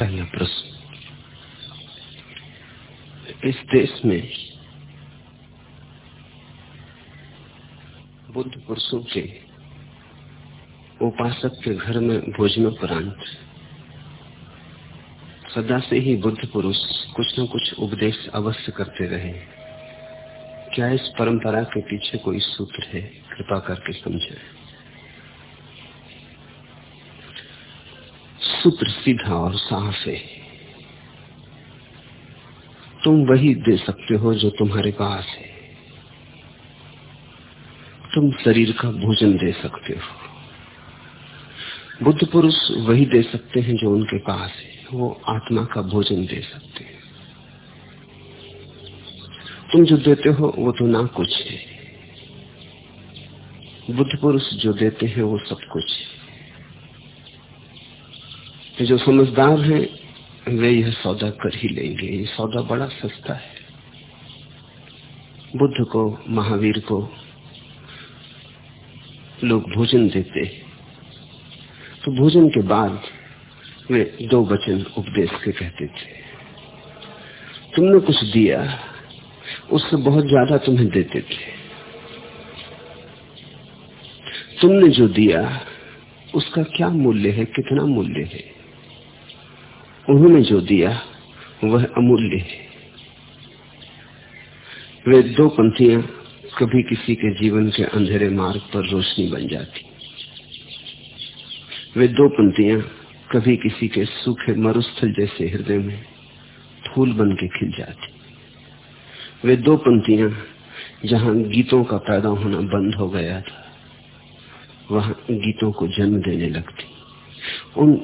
पहला प्रश्न। इस देश में बुद्ध पुरुषों के उपासक के घर में भोजनोपरांत, सदा से ही बुद्ध पुरुष कुछ न कुछ उपदेश अवश्य करते रहे। क्या इस परंपरा के पीछे कोई सूत्र है? कृपा करके समझे सूत्र सीधा और साफ़ है। तुम वही दे सकते हो जो तुम्हारे पास है। तुम शरीर का भोजन दे सकते हो। बुद्ध पुरुष वही दे सकते हैं जो उनके पास है। वो आत्मा का भोजन दे सकते हैं। तुम जो देते हो, वो तो ना कुछ है। बुद्ध पुरुष जो देते हैं, वो सब कुछ है। जो समझदार हैं, वे यह सौदा कर ही लेंगे। ये सौदा बड़ा सस्ता है। बुद्ध को, महावीर को लोग भोजन देते तो भोजन के बाद वे दो वचन उपदेश के कहते थे। तुमने कुछ दिया, उससे बहुत ज़्यादा तुम्हें देते थे। तुमने जो दिया, उसका क्या मूल्य है, कितना मूल्य है? उन्होंने जो दिया, वह अमूल्य है। वे दो पंथियाँ कभी किसी के जीवन के अंधेरे मार्ग पर रोशनी बन जाती। वे दो पंक्तियाँ कभी किसी के सूखे मरुस्थल जैसे हृदय में फूल बन के खिल जाती। वे दो पंक्तियाँ जहाँ गीतों का पैदा होना बंद हो गया था, वहाँ गीतों को जन्म देने लगती। उन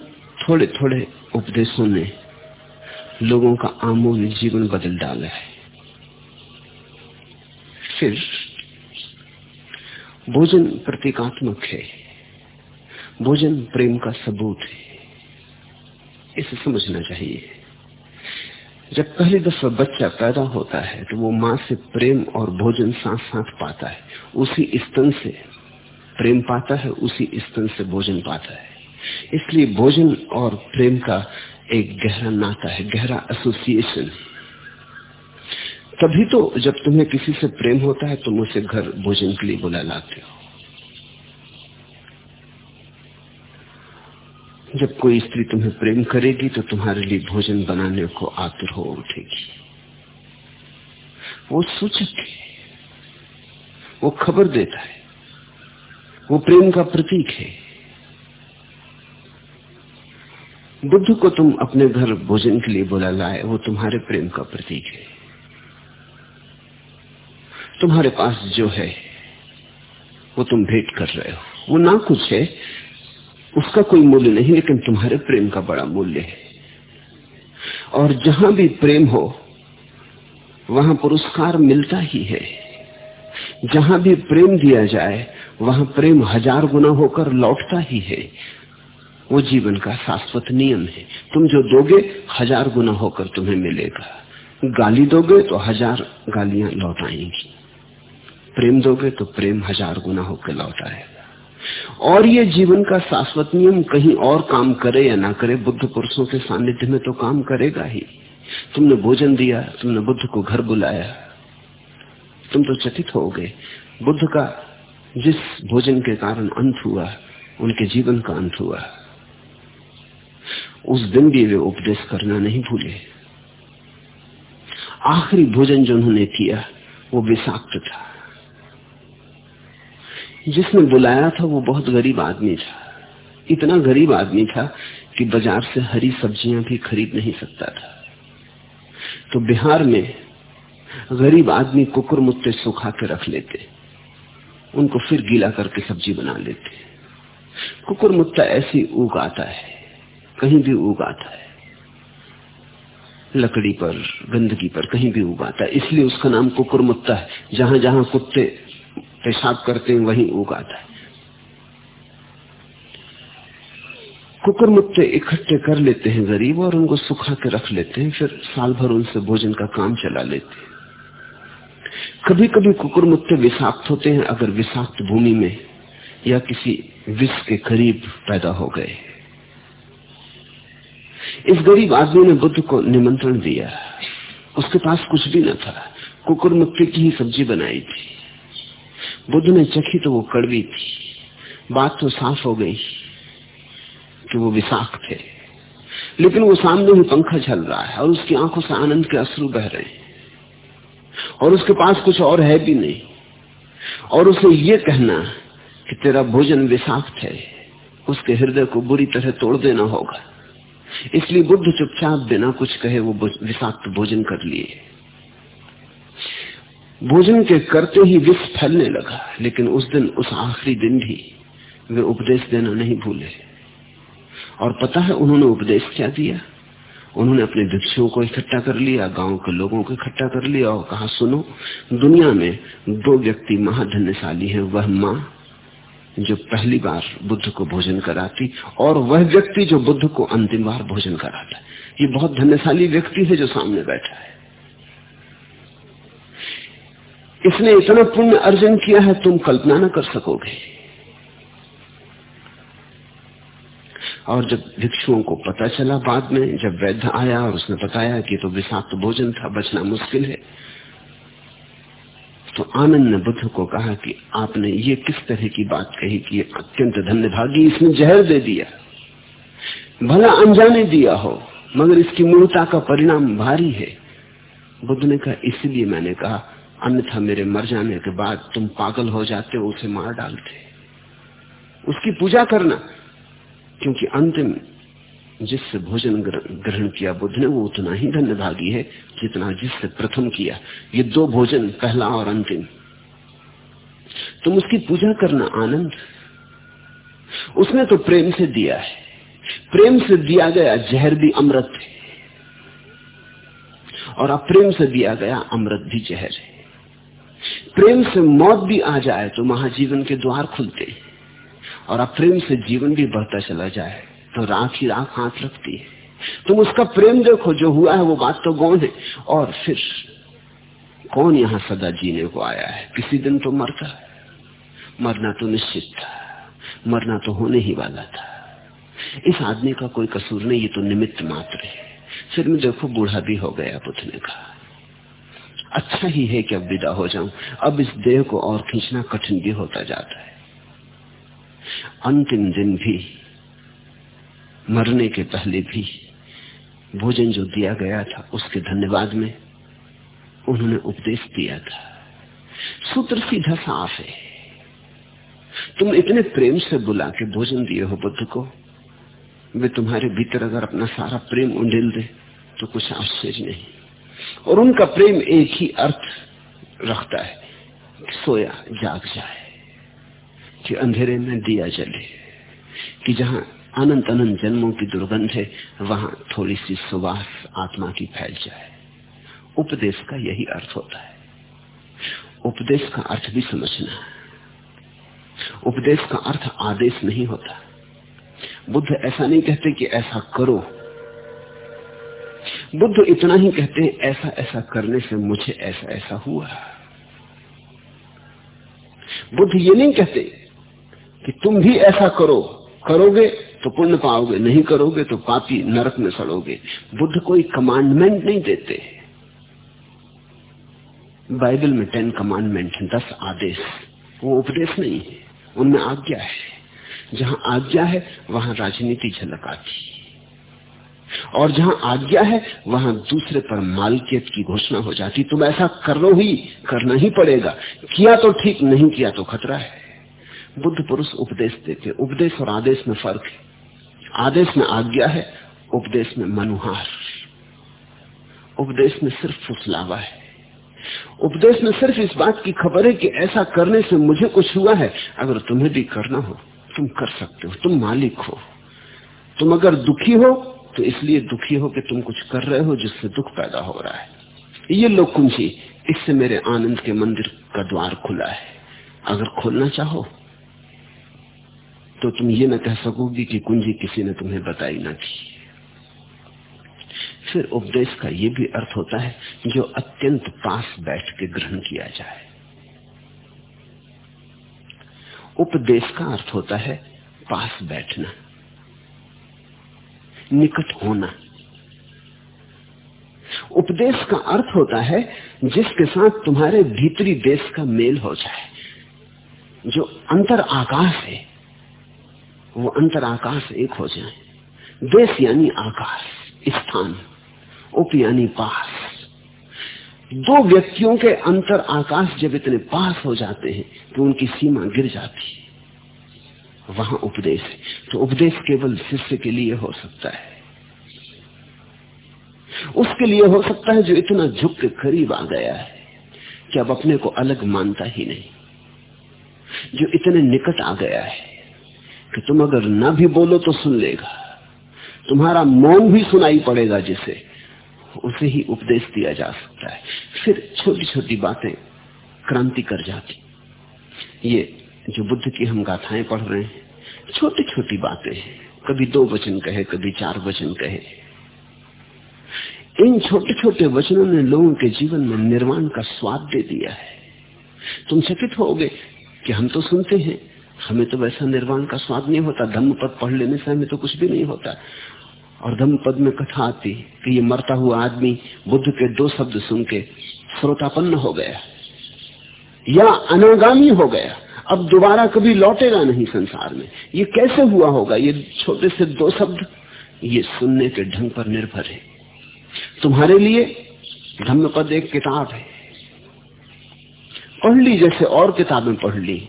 थोड़े थोड़े उपदेशों ने लोगों का आमूल जीवन बदल डाला है। फिर भोजन प्रतीकात्मक है। भोजन प्रेम का सबूत है। इसे समझना चाहिए। जब पहली दफ़ा बच्चा पैदा होता है तो वो माँ से प्रेम और भोजन साथ साथ पाता है। उसी स्तन से प्रेम पाता है, उसी स्तन से भोजन पाता है। इसलिए भोजन और प्रेम का एक गहरा नाता है, गहरा एसोसिएशन तभी तो जब तुम्हें किसी से प्रेम होता है, तुम उसे घर भोजन के लिए बुला लाते हो। जब कोई स्त्री तुम्हें प्रेम करेगी तो तुम्हारे लिए भोजन बनाने को आतुर हो उठेगी। वो सूचक है। वो खबर देता है। वो प्रेम का प्रतीक है। बुद्ध को तुम अपने घर भोजन के लिए बुला लाए, वो तुम्हारे प्रेम का प्रतीक है। तुम्हारे पास जो है, वो तुम भेंट कर रहे हो। वो ना कुछ है, उसका कोई मूल्य नहीं, लेकिन तुम्हारे प्रेम का बड़ा मूल्य है। और जहाँ भी प्रेम हो, वहाँ पुरस्कार मिलता ही है। जहाँ भी प्रेम दिया जाए, वहाँ प्रेम हज़ार गुना होकर लौटता ही है। वो जीवन का शाश्वत नियम है। तुम जो दोगे, हज़ार गुना होकर तुम्हें मिलेगा। गाली दोगे तो हज़ार गालियाँ लौट आएँगी। प्रेम दोगे तो प्रेम हज़ार गुना होकर लौट आएगा। और ये जीवन का शाश्वत नियम, कहीं और काम करे या ना करे, बुद्ध पुरुषों के सानिध्य में तो काम करेगा ही। तुमने भोजन दिया, तुमने बुद्ध को घर बुलाया। तुम तो चकित हो गए। बुद्ध का जिस भोजन के कारण अंत हुआ, उनके जीवन का अंत हुआ। उस दिन भी वे उपदेश करना नहीं भूले। आखिरी भोजन जो उन्होंने किया, वो विषाक्त था। जिसने बुलाया था, वो बहुत गरीब आदमी था। इतना गरीब आदमी था कि बाज़ार से हरी सब्ज़ियाँ भी खरीद नहीं सकता था। तो बिहार में गरीब आदमी कुकुर मुत्ते सुखा के रख लेते। उनको फिर गीला करके सब्ज़ी बना लेते। कुकुर मुत्ता ऐसी उग आता है। कहीं भी उगाता है। लकड़ी पर, गंदगी पर कहीं भी उगाता है। इसलिए उसका नाम कुकुर मुत्ता है। जहाँ जहाँ कुत्ते पेशाब करते हैं, वहीं उगाता है। कुकुर मुत्ते इकट्ठे कर लेते हैं गरीब और उनको सुखा के रख लेते हैं, फिर साल भर उनसे भोजन का काम चला लेते हैं। कभी कभी कुकुर मुत्ते विषाक्त होते हैं, अगर विषाक्त भूमि में या किसी विष के करीब पैदा हो गए। इस गरीब आदमी ने बुद्ध को निमंत्रण दिया। उसके पास कुछ भी न था। कुकुर मक्के की ही सब्ज़ी बनाई थी। बुद्ध ने चखी तो वो कड़वी थी। बात तो साफ़ हो गई कि वो विशाख थे। लेकिन वो सामने ही पंखा चल रहा है और उसकी आँखों से आनंद के अश्रु बह रहे हैं। और उसके पास कुछ और है भी नहीं। और उसे ये कहना कि तेरा भोजन विषाक्त है। उसके हृदय को बुरी तरह तोड़ देना होगा। इसलिए बुद्ध चुपचाप बिना कुछ कहे वो विषाक्त भोजन कर लिए। भोजन के करते ही विष फैलने लगा, लेकिन उस दिन, उस आखिरी दिन भी वे उपदेश देना नहीं भूले। और पता है उन्होंने उपदेश क्या दिया? उन्होंने अपने भिक्षुओं को इकट्ठा कर लिया, गाँव के लोगों को इकट्ठा कर लिया और कहा, सुनो, दुनिया में दो व्यक्ति महाधन्यशाली हैं, वह माँ जो पहली बार बुद्ध को भोजन कराती और वह व्यक्ति जो बुद्ध को अंतिम बार भोजन कराता ये बहुत धन्यशाली व्यक्ति है जो सामने बैठा है। इसने इतना पुण्य अर्जन किया है, तुम कल्पना न कर सकोगे। और जब भिक्षुओं को पता चला बाद में, जब वैद्य आया और उसने बताया कि तो विषाक्त भोजन था, बचना मुश्किल है। तो आनंद ने बुद्ध को कहा कि आपने ये किस तरह की बात कही कि अत्यंत धन्य भागी इसने जहर दे दिया, भला अनजाने दिया हो, मगर इसकी मूर्ता का परिणाम भारी है। बुद्ध ने कहा, इसलिए मैंने कहा, अन्यथा मेरे मर जाने के बाद तुम पागल हो जाते हो उसे मार डालते। उसकी पूजा करना, क्योंकि अंतिम जिससे भोजन ग्रहण किया, बुद्ध ने वो उतना ही धन्य भागी है जितना जिससे प्रथम किया। ये दो भोजन, पहला और अंतिम। तुम उसकी पूजा करना, आनंद। उसने तो प्रेम से दिया है। प्रेम से दिया गया जहर भी अमृत है। और अप्रेम से दिया गया अमृत भी जहर है। प्रेम से मौत भी आ जाए तो महाजीवन के द्वार खुलते और अप्रेम से जीवन भी बढ़ता चला जाए। तो राख ही राख हाथ रखती है। तुम उसका प्रेम देखो, जो हुआ है वो बात तो गौन है। और फिर कौन यहाँ सदा जीने को आया है? किसी दिन तो मरता मरना तो निश्चित था। मरना तो होने ही वाला था। इस आदमी का कोई कसूर नहीं, ये तो निमित्त मात्र है। फिर मैं देखो, बूढ़ा भी हो गया बुद्ध ने कहा। अच्छा ही है कि अब विदा हो जाऊँ। अब इस देह को और खींचना कठिन भी होता जाता है। अंतिम दिन भी मरने के पहले भी भोजन जो दिया गया था, उसके धन्यवाद में उन्होंने उपदेश दिया था। सूत्र सीधा साफ़ है। तुम इतने प्रेम से बुला के भोजन दिए हो बुद्ध को, वे तुम्हारे भीतर अगर अपना सारा प्रेम उंडेल दे तो कुछ आश्चर्य नहीं। और उनका प्रेम एक ही अर्थ रखता है कि सोया जाग जाए, कि अंधेरे में दिया जले, कि जहाँ अनंत अनंत जन्मों की दुर्गंध है, वहाँ थोड़ी सी सुवास आत्मा की फैल जाए। उपदेश का यही अर्थ होता है। उपदेश का अर्थ भी समझना है। उपदेश का अर्थ आदेश नहीं होता। बुद्ध ऐसा नहीं कहते कि ऐसा करो। बुद्ध इतना ही कहते हैं ऐसा ऐसा करने से मुझे ऐसा ऐसा हुआ। बुद्ध ये नहीं कहते कि तुम भी ऐसा करो। करोगे? तो पुण्य पाओगे, नहीं करोगे तो पापी नरक में सड़ोगे। बुद्ध कोई कमांडमेंट नहीं देते। बाइबल में टेन कमांडमेंट है दस आदेश। वो उपदेश नहीं है, उनमें आज्ञा है। जहाँ आज्ञा है, वहाँ राजनीति झलक आती और जहाँ आज्ञा है, वहाँ दूसरे पर मालकियत की घोषणा हो जाती। तुम ऐसा करो ही, करना ही पड़ेगा। किया तो ठीक, नहीं किया तो खतरा है। बुद्ध पुरुष उपदेश देते। उपदेश और आदेश में फ़र्क है। आदेश में आज्ञा है, उपदेश में मनुहार उपदेश में सिर्फ़ फुसलावा है। उपदेश में सिर्फ़ इस बात की खबर है कि ऐसा करने से मुझे कुछ हुआ है। अगर तुम्हें भी करना हो, तुम कर सकते हो, तुम मालिक हो। तुम अगर दुखी हो तो इसलिए दुखी हो कि तुम कुछ कर रहे हो जिससे दुख पैदा हो रहा है। ये लोग कुंजी इससे मेरे आनंद के मंदिर का द्वार खुला है। अगर खोलना चाहो तो तुम ये न कह सकोगी कि कुंजी किसी ने तुम्हें बताई ना थी। फिर उपदेश का ये भी अर्थ होता है, जो अत्यंत पास बैठ के ग्रहण किया जाए। उपदेश का अर्थ होता है पास बैठना, निकट होना। उपदेश का अर्थ होता है जिसके साथ तुम्हारे भीतरी देश का मेल हो जाए, जो अंतर आकाश है। वो अंतर आकाश एक हो जाए। देश यानी आकाश, स्थान, उप यानी पास। दो व्यक्तियों के अंतर आकाश जब इतने पास हो जाते हैं तो उनकी सीमा गिर जाती है। वहाँ उपदेश तो उपदेश केवल शिष्य के लिए हो सकता है। उसके लिए हो सकता है जो इतना झुक के करीब आ गया है कि अब अपने को अलग मानता ही नहीं। जो इतने निकट आ गया है। कि तुम अगर ना भी बोलो तो सुन लेगा। तुम्हारा मौन भी सुनाई पड़ेगा जिसे। उसे ही उपदेश दिया जा सकता है। फिर छोटी छोटी बातें क्रांति कर जाती। ये जो बुद्ध की हम गाथाएँ पढ़ रहे हैं छोटी छोटी बातें हैं। कभी दो वचन कहे, कभी चार वचन कहे। इन छोटे छोटे वचनों ने लोगों के जीवन में निर्माण का स्वाद दे दिया है। तुम चकित हो कि हम तो सुनते हैं। हमें तो वैसा निर्वाण का स्वाद नहीं होता। धम्म पद पढ़ लेने से हमें तो कुछ भी नहीं होता। और धम्म पद में कथा आती कि ये मरता हुआ आदमी बुद्ध के दो शब्द सुन के श्रोतापन्न हो गया। या अनागामी हो गया। अब दोबारा कभी लौटेगा नहीं संसार में। ये कैसे हुआ होगा? ये छोटे से दो शब्द ये सुनने के ढंग पर निर्भर है। तुम्हारे लिए धम्म पद एक किताब है। पढ़ ली जैसे और किताबें पढ़ ली।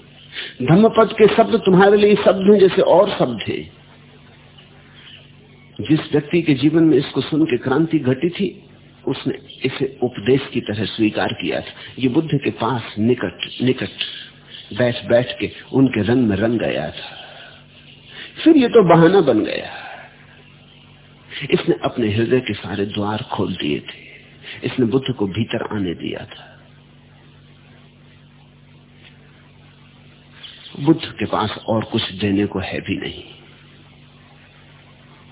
धम्मपद के शब्द तुम्हारे लिए शब्द हैं जैसे और शब्द है। जिस व्यक्ति के जीवन में इसको सुन के क्रांति घटी थी, उसने इसे उपदेश की तरह स्वीकार किया था। ये बुद्ध के पास निकट निकट, बैठ बैठ के उनके रंग में रंग गया था। फिर ये तो बहाना बन गया। इसने अपने हृदय के सारे द्वार खोल दिए थे। इसने बुद्ध को भीतर आने दिया था। बुद्ध के पास और कुछ देने को है भी नहीं।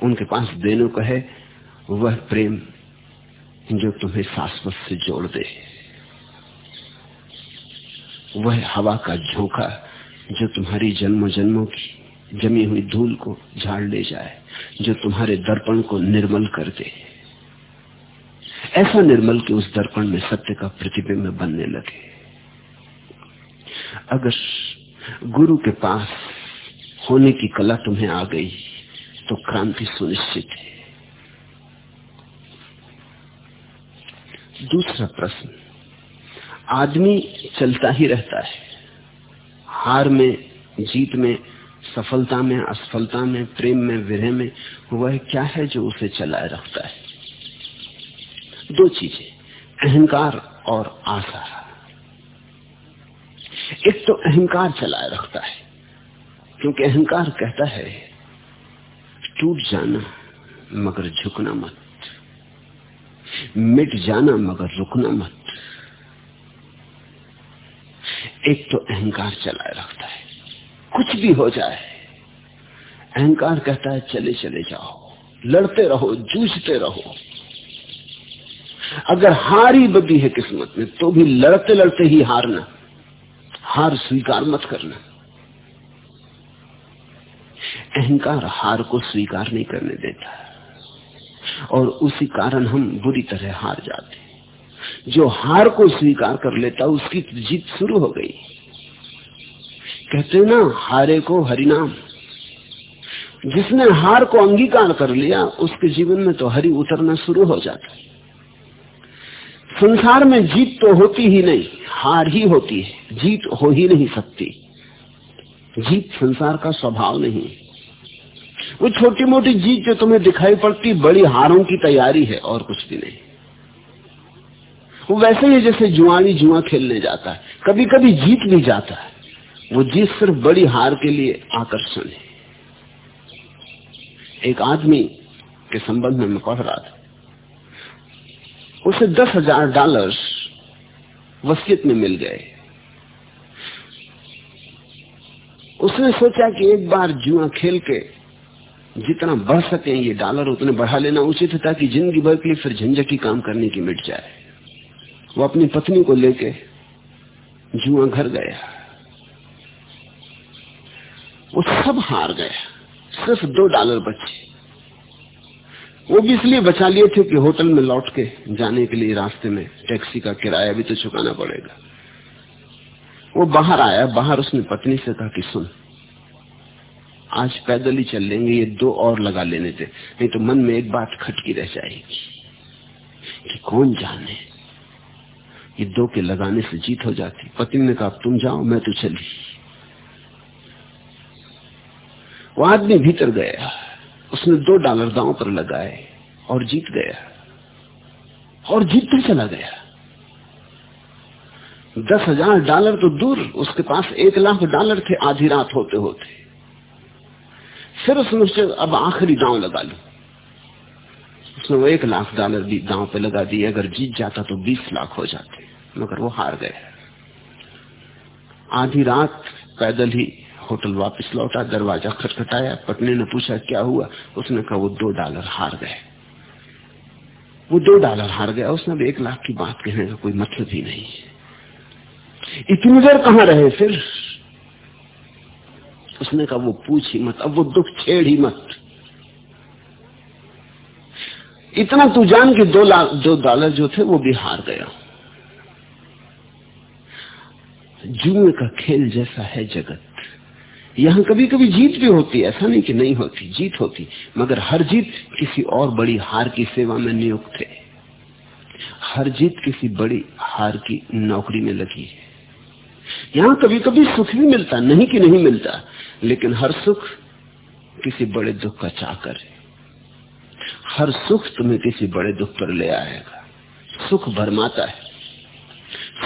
उनके पास देने को है वह प्रेम जो तुम्हें शाश्वत से जोड़ दे। वह हवा का झोंका जो तुम्हारी जन्म जन्मों की जमी हुई धूल को झाड़ ले जाए, जो तुम्हारे दर्पण को निर्मल कर दे। ऐसा निर्मल कि उस दर्पण में सत्य का प्रतिबिंब बनने लगे। अगर गुरु के पास होने की कला तुम्हें आ गई तो क्रांति सुनिश्चित है। दूसरा प्रश्न, आदमी चलता ही रहता है। हार में, जीत में, सफलता में, असफलता में, प्रेम में विरह में, वह क्या है जो उसे चलाए रखता है? दो चीज़ें, अहंकार और आशा। एक तो अहंकार चलाए रखता है, क्योंकि अहंकार कहता है, टूट जाना मगर झुकना मत। मिट जाना मगर रुकना मत। एक तो अहंकार चलाए रखता है, कुछ भी हो जाए, अहंकार कहता है, चले चले जाओ, लड़ते रहो, जूझते रहो। अगर हार बदी है किस्मत में तो भी लड़ते लड़ते ही हारना। हार स्वीकार मत करना। अहंकार हार को स्वीकार नहीं करने देता। और उसी कारण हम बुरी तरह हार जाते जो हार को स्वीकार कर लेता, उसकी जीत शुरू हो गई। कहते ना, हारे को हरिनाम। जिसने हार को अंगीकार कर लिया, उसके जीवन में तो हरि उतरना शुरू हो जाता। संसार में जीत तो होती ही नहीं। हार ही होती है, जीत हो ही नहीं सकती। जीत संसार का स्वभाव नहीं। वो छोटी मोटी जीत जो तुम्हें दिखाई पड़ती, बड़ी हारों की तैयारी है और कुछ भी नहीं। वो वैसे ही जैसे जुआनी जुआ खेलने जाता है कभी कभी जीत भी जाता है। वो जीत सिर्फ़ बड़ी हार के लिए आकर्षण है। एक आदमी के संबंध में मैं पढ़ रहा था, उसे दस हज़ार डॉलर वसीयत में मिल गए। उसने सोचा कि एक बार जुआ खेल के जितना बढ़ सके ये डॉलर उतने बढ़ा लेना। उचित है ताकि ज़िंदगी भर के लिए फिर झंझटी काम करने की मिट जाए। वो अपनी पत्नी को लेके जुआ घर गया। वो सब हार गया। सिर्फ़ दो डॉलर बचे। वो भी इसलिए बचा लिए थे कि होटल में लौट के जाने के लिए रास्ते में टैक्सी का किराया भी तो चुकाना पड़ेगा। वो बाहर आया, बाहर उसने पत्नी से कहा कि सुन, आज पैदल ही चल लेंगे, ये दो और लगा लेने थे, नहीं तो मन में एक बात खटकी रह जाएगी कि कौन जाने? ये दो के लगाने से जीत हो जाती। पत्नी ने कहा, तुम जाओ, मैं तो चली। वो आदमी भीतर गया। उसने दो डॉलर दांव पर लगाए और जीत गया। और जीतते चला गया। दस हज़ार डॉलर तो दूर, उसके पास एक लाख डॉलर थे आधी रात होते होते। फिर उसने अब आखिरी दांव लगा लू। उसने वो एक लाख डॉलर भी दांव पे लगा दिए, अगर जीत जाता तो बीस लाख हो जाते, मगर वो हार गए। आधी रात पैदल ही होटल वापस लौटा, दरवाज़ा खटखटाया, पत्नी ने पूछा, क्या हुआ? उसने कहा, वो दो डॉलर हार गए। वो दो डॉलर हार गया। उसने अब एक लाख की बात कहने का कोई मतलब ही नहीं इतनी देर कहाँ रहे फिर? उसने कहा, वो पूछ ही मत, अब वो दुख छेड़ ही मत। इतना तू जान के दो लाख, दो डॉलर जो थे, वो भी हार गया। जुए का खेल जैसा है जगत। यहाँ कभी कभी जीत भी होती है। ऐसा नहीं कि नहीं होती, जीत होती। मगर हर जीत किसी और बड़ी हार की सेवा में नियुक्त है। हर जीत किसी बड़ी हार की नौकरी में लगी है। यहाँ कभी कभी सुख भी मिलता, नहीं कि नहीं मिलता, लेकिन हर सुख किसी बड़े दुख का चाकर है। हर सुख तुम्हें किसी बड़े दुख पर ले आएगा। सुख भरमाता है।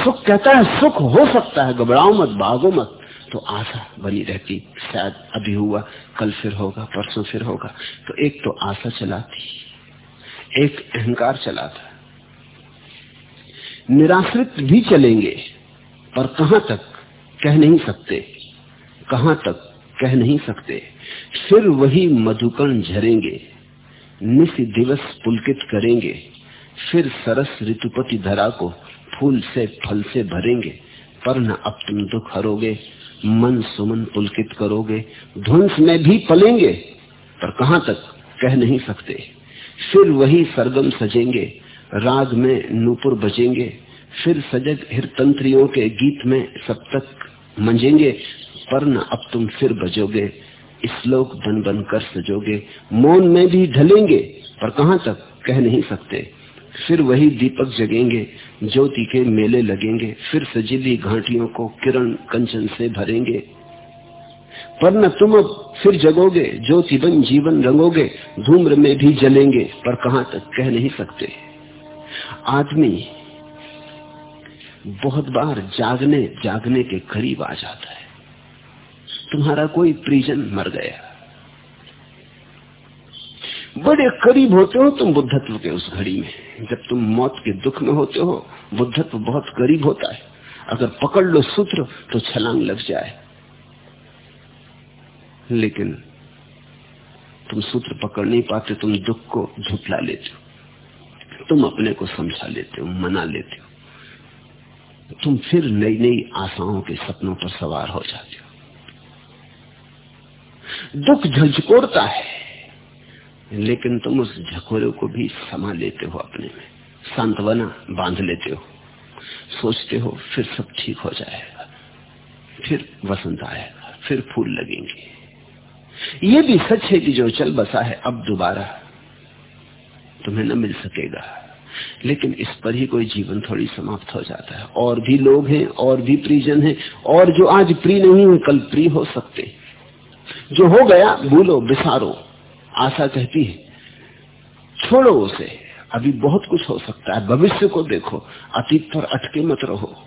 सुख कहता है, सुख हो सकता है, घबराओ मत, भागो मत तो आशा बनी रहती। शायद अभी हुआ, कल फिर होगा, परसों फिर होगा। तो एक तो आशा चलाती, एक अहंकार चलाता। निराश्रित भी चलेंगे, पर कहाँ तक कह नहीं सकते, कहाँ तक कह नहीं सकते। फिर वही मधुकण झरेंगे निश दिवस पुलकित करेंगे, फिर सरस ऋतुपति धरा को फूल से फल से भरेंगे, पर न अब तुम दुख हरोगे मन सुमन पुलकित करोगे, ध्वंस में भी पलेंगे, पर कहाँ तक कह नहीं सकते। फिर वही सरगम सजेंगे, राग में नूपुर बजेंगे, फिर सजग हिरतंत्रियों के गीत में सब तक मंजेंगे, पर न अब तुम फिर बजोगे श्लोक बन बन कर सजोगे, मौन में भी ढलेंगे, पर कहाँ तक कह नहीं सकते। फिर वही दीपक जगेंगे, ज्योति के मेले लगेंगे, फिर सजीली घाटियों को किरण कंचन से भरेंगे। पर न तुम अब फिर जगोगे, ज्योति बन जीवन रंगोगे, धूम्र में भी जलेंगे, पर कहाँ तक कह नहीं सकते। आदमी बहुत बार जागने जागने के करीब आ जाता है। तुम्हारा कोई प्रिजन मर गया। बड़े करीब होते हो तुम बुद्धत्व के उस घड़ी में। जब तुम मौत के दुख में होते हो, बुद्धत्व बहुत करीब होता है। अगर पकड़ लो सूत्र तो छलांग लग जाए। लेकिन तुम सूत्र पकड़ नहीं पाते, तुम दुख को झुटला लेते हो। तुम अपने को समझा लेते हो, मना लेते हो। तुम फिर नई नई आशाओं के सपनों पर सवार हो जाते हो। दुख झंझकोड़ता है। लेकिन तुम उस झकोरे को भी समा लेते हो अपने में। सांत्वना बाँध लेते हो। सोचते हो, फिर सब ठीक हो जाएगा। फिर वसंत आएगा, फिर फूल लगेंगे। ये भी सच है कि जो चल बसा है अब दोबारा तुम्हें न मिल सकेगा। लेकिन इस पर ही कोई जीवन थोड़ी समाप्त हो जाता है। और भी लोग हैं, और भी प्रिजन हैं, और जो आज प्रिय नहीं है कल प्रिय हो सकते। जो हो गया, भूलो, बिसारो। आशा कहती है, छोड़ो उसे, अभी बहुत कुछ हो सकता है, भविष्य को देखो, अतीत पर अटके मत रहो।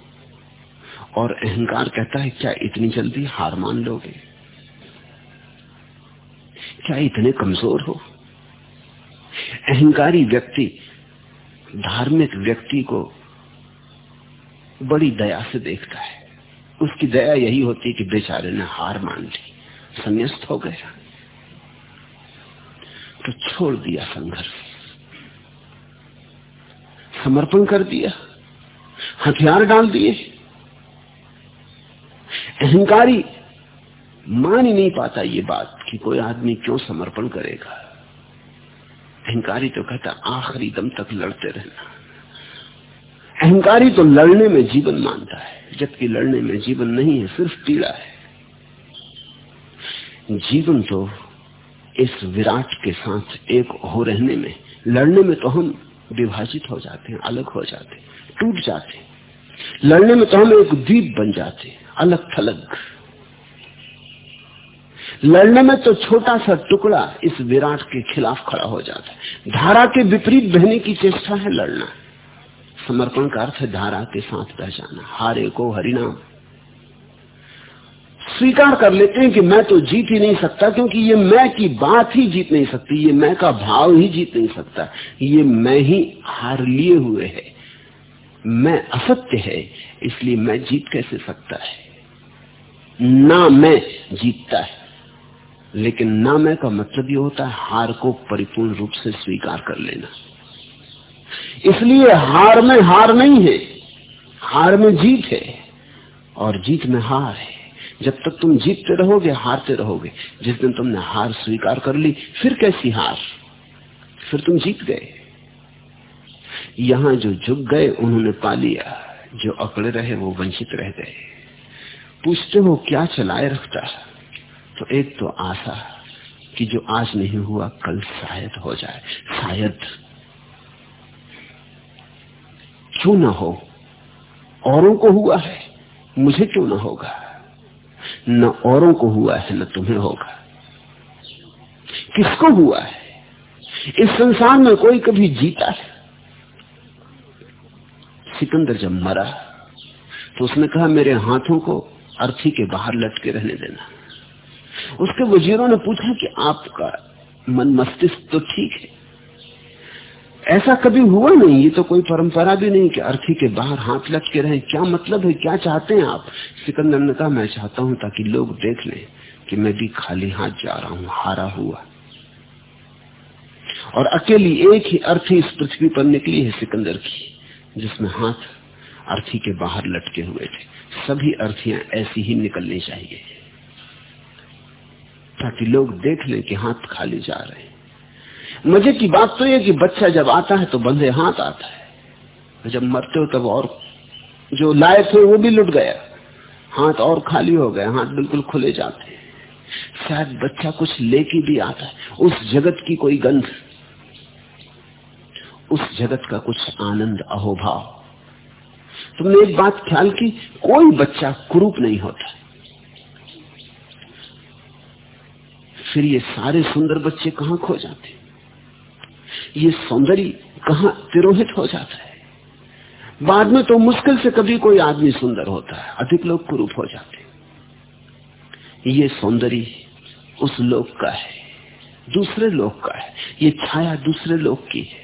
और अहंकार कहता है, क्या इतनी जल्दी हार मान लोगे? क्या इतने कमज़ोर हो? अहंकारी व्यक्ति, धार्मिक व्यक्ति को बड़ी दया से देखता है। उसकी दया यही होती है कि बेचारे ने हार मान ली, संन्यास्त हो गया। तो छोड़ दिया संघर्ष। समर्पण कर दिया। हथियार डाल दिए। अहंकारी मान ही नहीं पाता ये बात कि कोई आदमी क्यों समर्पण करेगा। अहंकारी तो कहता, आखिरी दम तक लड़ते रहना। अहंकारी तो लड़ने में जीवन मानता है, जबकि लड़ने में जीवन नहीं है, सिर्फ़ पीड़ा है। जीवन तो इस विराट के साथ एक हो रहने में, लड़ने में तो हम विभाजित हो जाते हैं, अलग हो जाते टूट जाते लड़ने में तो हम एक द्वीप बन जाते अलग थलग। लड़ने में तो छोटा सा टुकड़ा इस विराट के खिलाफ खड़ा हो जाता है। धारा के विपरीत बहने की चेष्टा है लड़ना। समर्पण का अर्थ धारा के साथ बह जाना, हारे को हरिनाम। स्वीकार कर लेते हैं कि मैं तो जीत ही नहीं सकता, क्योंकि ये मैं की बात ही जीत नहीं सकती, ये मैं का भाव ही जीत नहीं सकता, ये मैं ही हार लिए हुए है। मैं असत्य है, इसलिए मैं जीत कैसे सकता है? ना मैं जीतता है, लेकिन ना मैं का मतलब ये होता है हार को परिपूर्ण रूप से स्वीकार कर लेना। इसलिए हार में हार नहीं है, हार में जीत है, और जीत में हार है। जब तक तुम जीतते रहोगे, हारते रहोगे, जिस दिन तुमने हार स्वीकार कर ली, फिर कैसी हार? फिर तुम जीत गए। यहाँ जो झुक गए, उन्होंने पा लिया। जो अकड़े रहे, वो वंचित रह गए। पूछते हो, क्या चलाए रखता? तो एक तो आशा कि जो आज नहीं हुआ, कल शायद हो जाए। शायद। क्यों ना हो? औरों को हुआ है, मुझे क्यों ना होगा? न औरों को हुआ है, न तुम्हें होगा। किसको हुआ है? इस संसार में कोई कभी जीता है? सिकंदर जब मरा तो उसने कहा, मेरे हाथों को अर्थी के बाहर लटके रहने देना। उसके वजीरों ने पूछा कि आपका मन मस्तिष्क तो ठीक है? ऐसा कभी हुआ नहीं, ये तो कोई परंपरा भी नहीं कि अर्थी के बाहर हाथ लटके रहे। क्या मतलब है? क्या चाहते हैं आप? सिकंदर ने कहा मैं चाहता हूँ ताकि लोग देख लें कि मैं भी खाली हाथ जा रहा हूँ, हारा हुआ। और अकेली एक ही अर्थी इस पृथ्वी पर निकली है सिकंदर की, जिसमें हाथ अर्थी के बाहर लटके हुए थे। सभी अर्थियाँ ऐसी ही निकलनी चाहिए, ताकि लोग देख लें कि हाथ खाली जा रहे हैं। मज़े की बात तो यह कि बच्चा जब आता है तो बंधे हाथ आता है। जब मरते हो तब और जो लाए थे वो भी लुट गया। हाथ और खाली हो गए हाथ बिल्कुल खुले जाते हैं। शायद बच्चा कुछ लेके भी आता है। उस जगत की कोई गंध, उस जगत का कुछ आनंद, अहोभाव। तुमने एक बात ख्याल की, कोई बच्चा कुरूप नहीं होता। फिर ये सारे सुंदर बच्चे कहाँ खो जाते? ये सौंदर्य कहा तिरोहित हो जाता है? बाद में तो मुश्किल से कभी कोई आदमी सुंदर होता है, अधिक लोग कुरूप हो जाते ये सौंदर्य उस लोक का है, दूसरे लोक का है। ये छाया दूसरे लोक की है।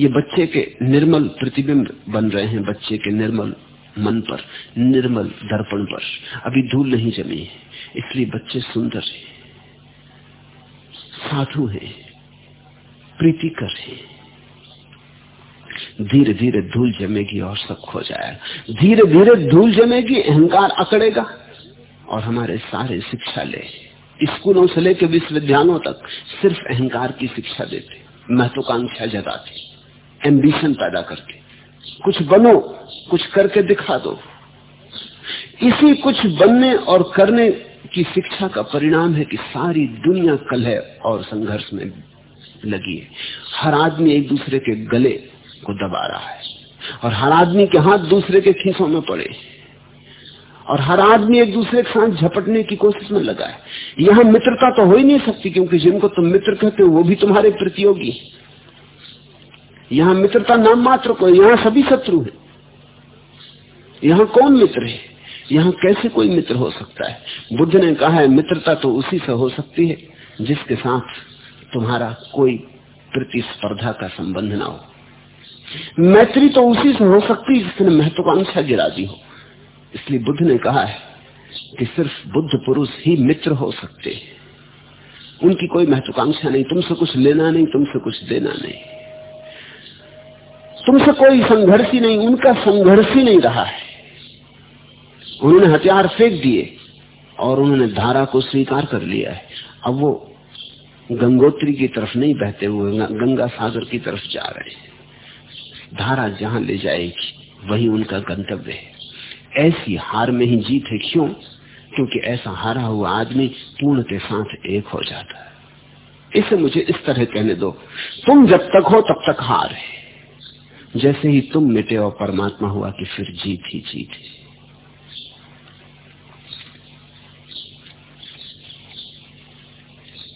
ये बच्चे के निर्मल प्रतिबिंब बन रहे हैं, बच्चे के निर्मल मन पर, निर्मल दर्पण पर। अभी धूल नहीं जमी है, इसलिए बच्चे सुंदर हैं, साधु हैं। प्रीति करे। धीरे धीरे धूल जमेगी और सब खो जाएगा। धीरे धीरे धूल जमेगी, अहंकार अकड़ेगा और हमारे सारे शिक्षा ले। स्कूलों से लेकर विश्वविद्यालयों तक सिर्फ़ अहंकार की शिक्षा देते। महत्वाकांक्षा जगाते एम्बिशन पैदा करके। कुछ बनो, कुछ करके दिखा दो। इसी कुछ बनने और करने की शिक्षा का परिणाम है कि सारी दुनिया कलह और संघर्ष में लगी है। हर आदमी एक दूसरे के गले को दबा रहा है और हर आदमी के हाथ दूसरे के खीसों में पड़े और हर आदमी एक दूसरे के साथ झपटने की कोशिश में लगा है। यहाँ मित्रता तो हो ही नहीं सकती, क्योंकि जिनको तुम मित्र कहते हो, वो भी तुम्हारे प्रतियोगी यहाँ मित्रता नाम मात्र को यहाँ सभी शत्रु है। यहाँ कौन मित्र है? यहाँ कैसे कोई मित्र हो सकता है? बुद्ध ने कहा है, मित्रता तो उसी से हो सकती है, जिसके साथ तुम्हारा कोई प्रतिस्पर्धा का संबंध ना हो। मैत्री तो उसी से हो सकती जिसने महत्वाकांक्षा गिरा दी हो। इसलिए बुद्ध ने कहा है कि सिर्फ़ बुद्ध पुरुष ही मित्र हो सकते हैं। उनकी कोई महत्वाकांक्षा नहीं, तुमसे कुछ लेना नहीं, तुमसे कुछ देना नहीं। तुमसे कोई संघर्ष ही नहीं, उनका संघर्ष ही नहीं रहा है। उन्होंने हथियार फेंक दिए और उन्होंने धारा को स्वीकार कर लिया है। अब वो गंगोत्री की तरफ़ नहीं बहते हुए गंगा सागर की तरफ़ जा रहे हैं। धारा जहाँ ले जाएगी, वही उनका गंतव्य है। ऐसी हार में ही जीत है क्यों? क्योंकि ऐसा हारा हुआ आदमी पूर्ण के साथ एक हो जाता है। इसे मुझे इस तरह कहने दो, तुम जब तक हो तब तक हार है। जैसे ही तुम मिटे और परमात्मा हुआ कि फिर जीत ही जीत है।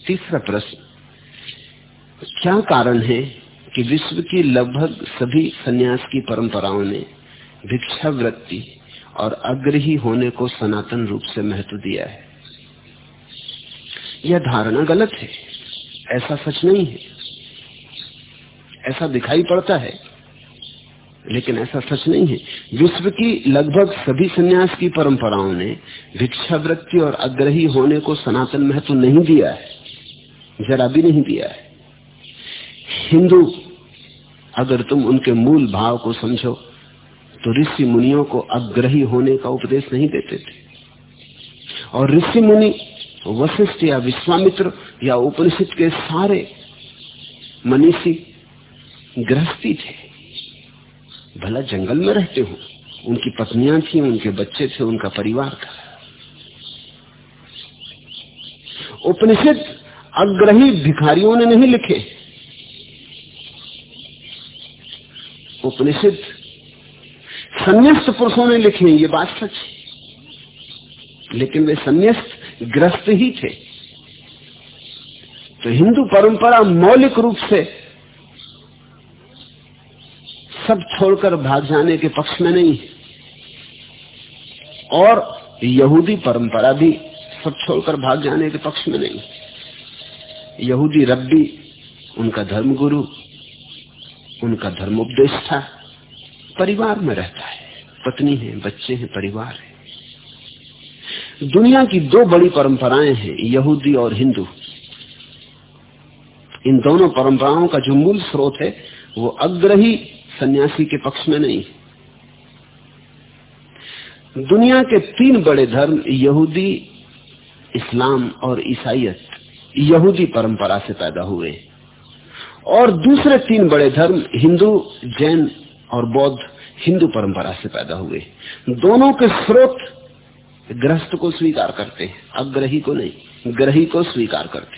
तीसरा प्रश्न, क्या कारण है कि विश्व की लगभग सभी सन्यास की परंपराओं ने भिक्षावृत्ति और अग्रही होने को सनातन रूप से महत्व दिया है? यह धारणा गलत है। ऐसा सच नहीं है। ऐसा दिखाई पड़ता है, लेकिन ऐसा सच नहीं है। विश्व की लगभग सभी सन्यास की परंपराओं ने भिक्षावृत्ति और अग्रही होने को सनातन महत्व नहीं दिया है। जरा भी नहीं दिया है। हिंदू, अगर तुम उनके मूल भाव को समझो तो ऋषि मुनियों को अग्रही होने का उपदेश नहीं देते थे। और ऋषि मुनि, वशिष्ठ या विश्वामित्र या उपनिषद के सारे मनीषी गृहस्थी थे। भला जंगल में रहते हो? उनकी पत्नियाँ थी, उनके बच्चे थे, उनका परिवार था। उपनिषद अग्रही भिखारियों ने नहीं लिखे। उपनिषद संन्यास्त पुरुषों ने लिखे, ये बात सच लेकिन वे संन्यास्त ग्रस्त ही थे। तो हिंदू परंपरा मौलिक रूप से सब छोड़कर भाग जाने के पक्ष में नहीं और यहूदी परंपरा भी सब छोड़कर भाग जाने के पक्ष में नहीं है। यहूदी रब्बी, उनका धर्मगुरु, उनका धर्मोपदेश था परिवार में रहता है। पत्नी है, बच्चे हैं, परिवार है। दुनिया की दो बड़ी परंपराएँ हैं, यहूदी और हिंदू। इन दोनों परंपराओं का जो मूल स्रोत है, वो अग्रही सन्यासी के पक्ष में नहीं। दुनिया के तीन बड़े धर्म, यहूदी, इस्लाम और ईसाइत यहूदी परंपरा से पैदा हुए। और दूसरे तीन बड़े धर्म, हिंदू, जैन और बौद्ध, हिंदू परंपरा से पैदा हुए। दोनों के स्रोत ग्रस्त को स्वीकार करते हैं अग्रही को नहीं, ग्रही को स्वीकार करते।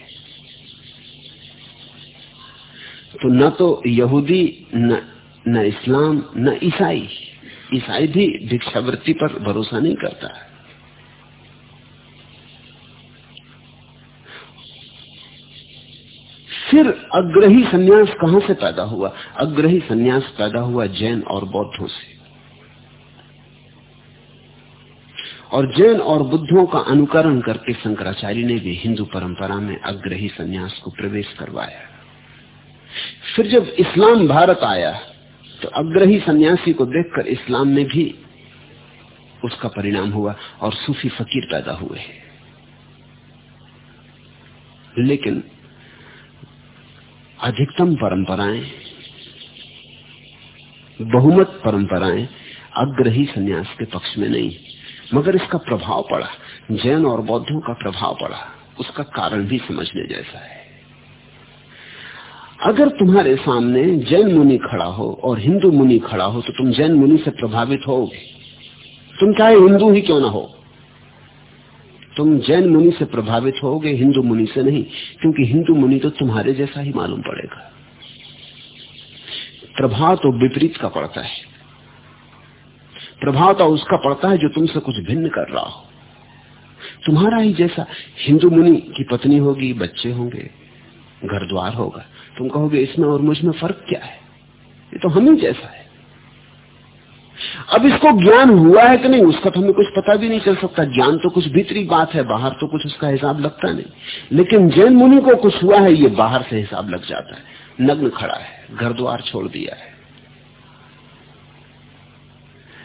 तो न तो यहूदी, न न इस्लाम, न ईसाई। ईसाई भी भिक्षावृत्ति पर भरोसा नहीं करता। है फिर अग्रही सन्यास कहाँ से पैदा हुआ? अग्रही सन्यास पैदा हुआ जैन और बौद्धों से। और जैन और बुद्धों का अनुकरण करके शंकराचार्य ने भी हिंदू परंपरा में अग्रही सन्यास को प्रवेश करवाया। फिर जब इस्लाम भारत आया तो अग्रही सन्यासी को देखकर इस्लाम में भी उसका परिणाम हुआ और सूफी फकीर पैदा हुए। लेकिन अधिकतम परंपराएँ, बहुमत परंपराएँ अग्रही सन्यास के पक्ष में नहीं, मगर इसका प्रभाव पड़ा, जैन और बौद्धों का प्रभाव पड़ा, उसका कारण भी समझने जैसा है। अगर तुम्हारे सामने जैन मुनि खड़ा हो और हिंदू मुनि खड़ा हो तो तुम जैन मुनि से प्रभावित होगे तुम चाहे हिंदू ही क्यों ना हो तुम जैन मुनि से प्रभावित होगे, हिंदू मुनि से नहीं, क्योंकि हिंदू मुनि तो तुम्हारे जैसा ही मालूम पड़ेगा। प्रभाव तो विपरीत का पड़ता है। प्रभाव तो उसका पड़ता है जो तुमसे कुछ भिन्न कर रहा हो। तुम्हारा ही जैसा हिंदू मुनि की पत्नी होगी, बच्चे होंगे, घर द्वार होगा। तुम कहोगे, इसमें और मुझमें फ़र्क क्या है? ये तो हम ही जैसा है। अब इसको ज्ञान हुआ है कि नहीं, उसका तो हमें कुछ पता भी नहीं चल सकता। ज्ञान तो कुछ भीतरी बात है, बाहर तो कुछ उसका हिसाब लगता नहीं। लेकिन जैन मुनि को कुछ हुआ है, ये बाहर से हिसाब लग जाता है। नग्न खड़ा है, घर द्वार छोड़ दिया है।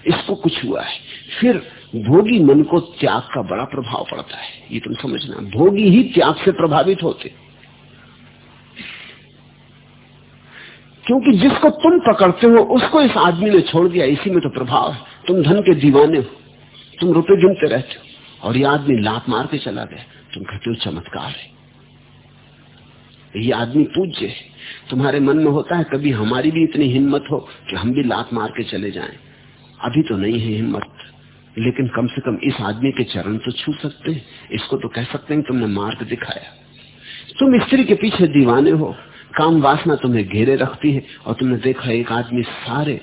इसको कुछ हुआ है। फिर भोगी मन को त्याग का बड़ा प्रभाव पड़ता है। ये तुम समझना, भोगी ही त्याग से प्रभावित होते। क्योंकि जिसको तुम पकड़ते हो, उसको इस आदमी ने छोड़ दिया। इसी में तो प्रभाव है। तुम धन के दीवाने हो। तुम रुपए गिनते रहते हो। और ये आदमी लात मार के चला गया। तुम कहते हो चमत्कार है। ये आदमी पूज्य है। तुम्हारे मन में होता है, कभी हमारी भी इतनी हिम्मत हो कि हम भी लात मार के चले जाएँ। अभी तो नहीं है हिम्मत। लेकिन कम से कम इस आदमी के चरण तो छू सकते हैं। इसको तो कह सकते हैं तुमने मार्ग दिखाया। तुम स्त्री के पीछे दीवाने हो। काम वासना तुम्हें घेरे रखती है और तुमने देखा एक आदमी सारे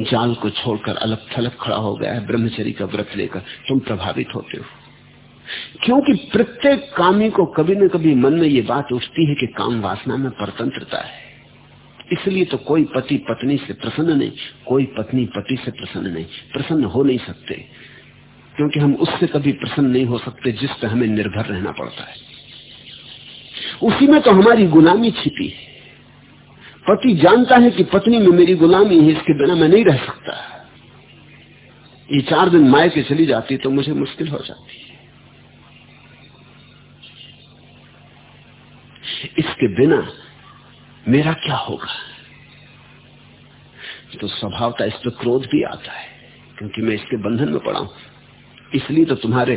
जाल को छोड़कर अलग थलग खड़ा हो गया है ब्रह्मचरी का व्रत लेकर। तुम प्रभावित होते हो। क्योंकि प्रत्येक कामी को कभी न कभी मन में ये बात उठती है कि काम वासना में परतंत्रता है। इसलिए तो कोई पति पत्नी से प्रसन्न नहीं, कोई पत्नी पति से प्रसन्न नहीं, प्रसन्न हो नहीं सकते। क्योंकि हम उससे कभी प्रसन्न नहीं हो सकते जिस पर हमें निर्भर रहना पड़ता है। उसी में तो हमारी गुलामी छिपी है। पति जानता है कि पत्नी में मेरी गुलामी है, इसके बिना मैं नहीं रह सकता। ये चार दिन माए के चली जाती तो मुझे मुश्किल हो जाती है। इसके बिना मेरा क्या होगा? तो स्वभावता इस पर क्रोध भी आता है, क्योंकि मैं इसके बंधन में पड़ा हूँ। इसलिए तो तुम्हारे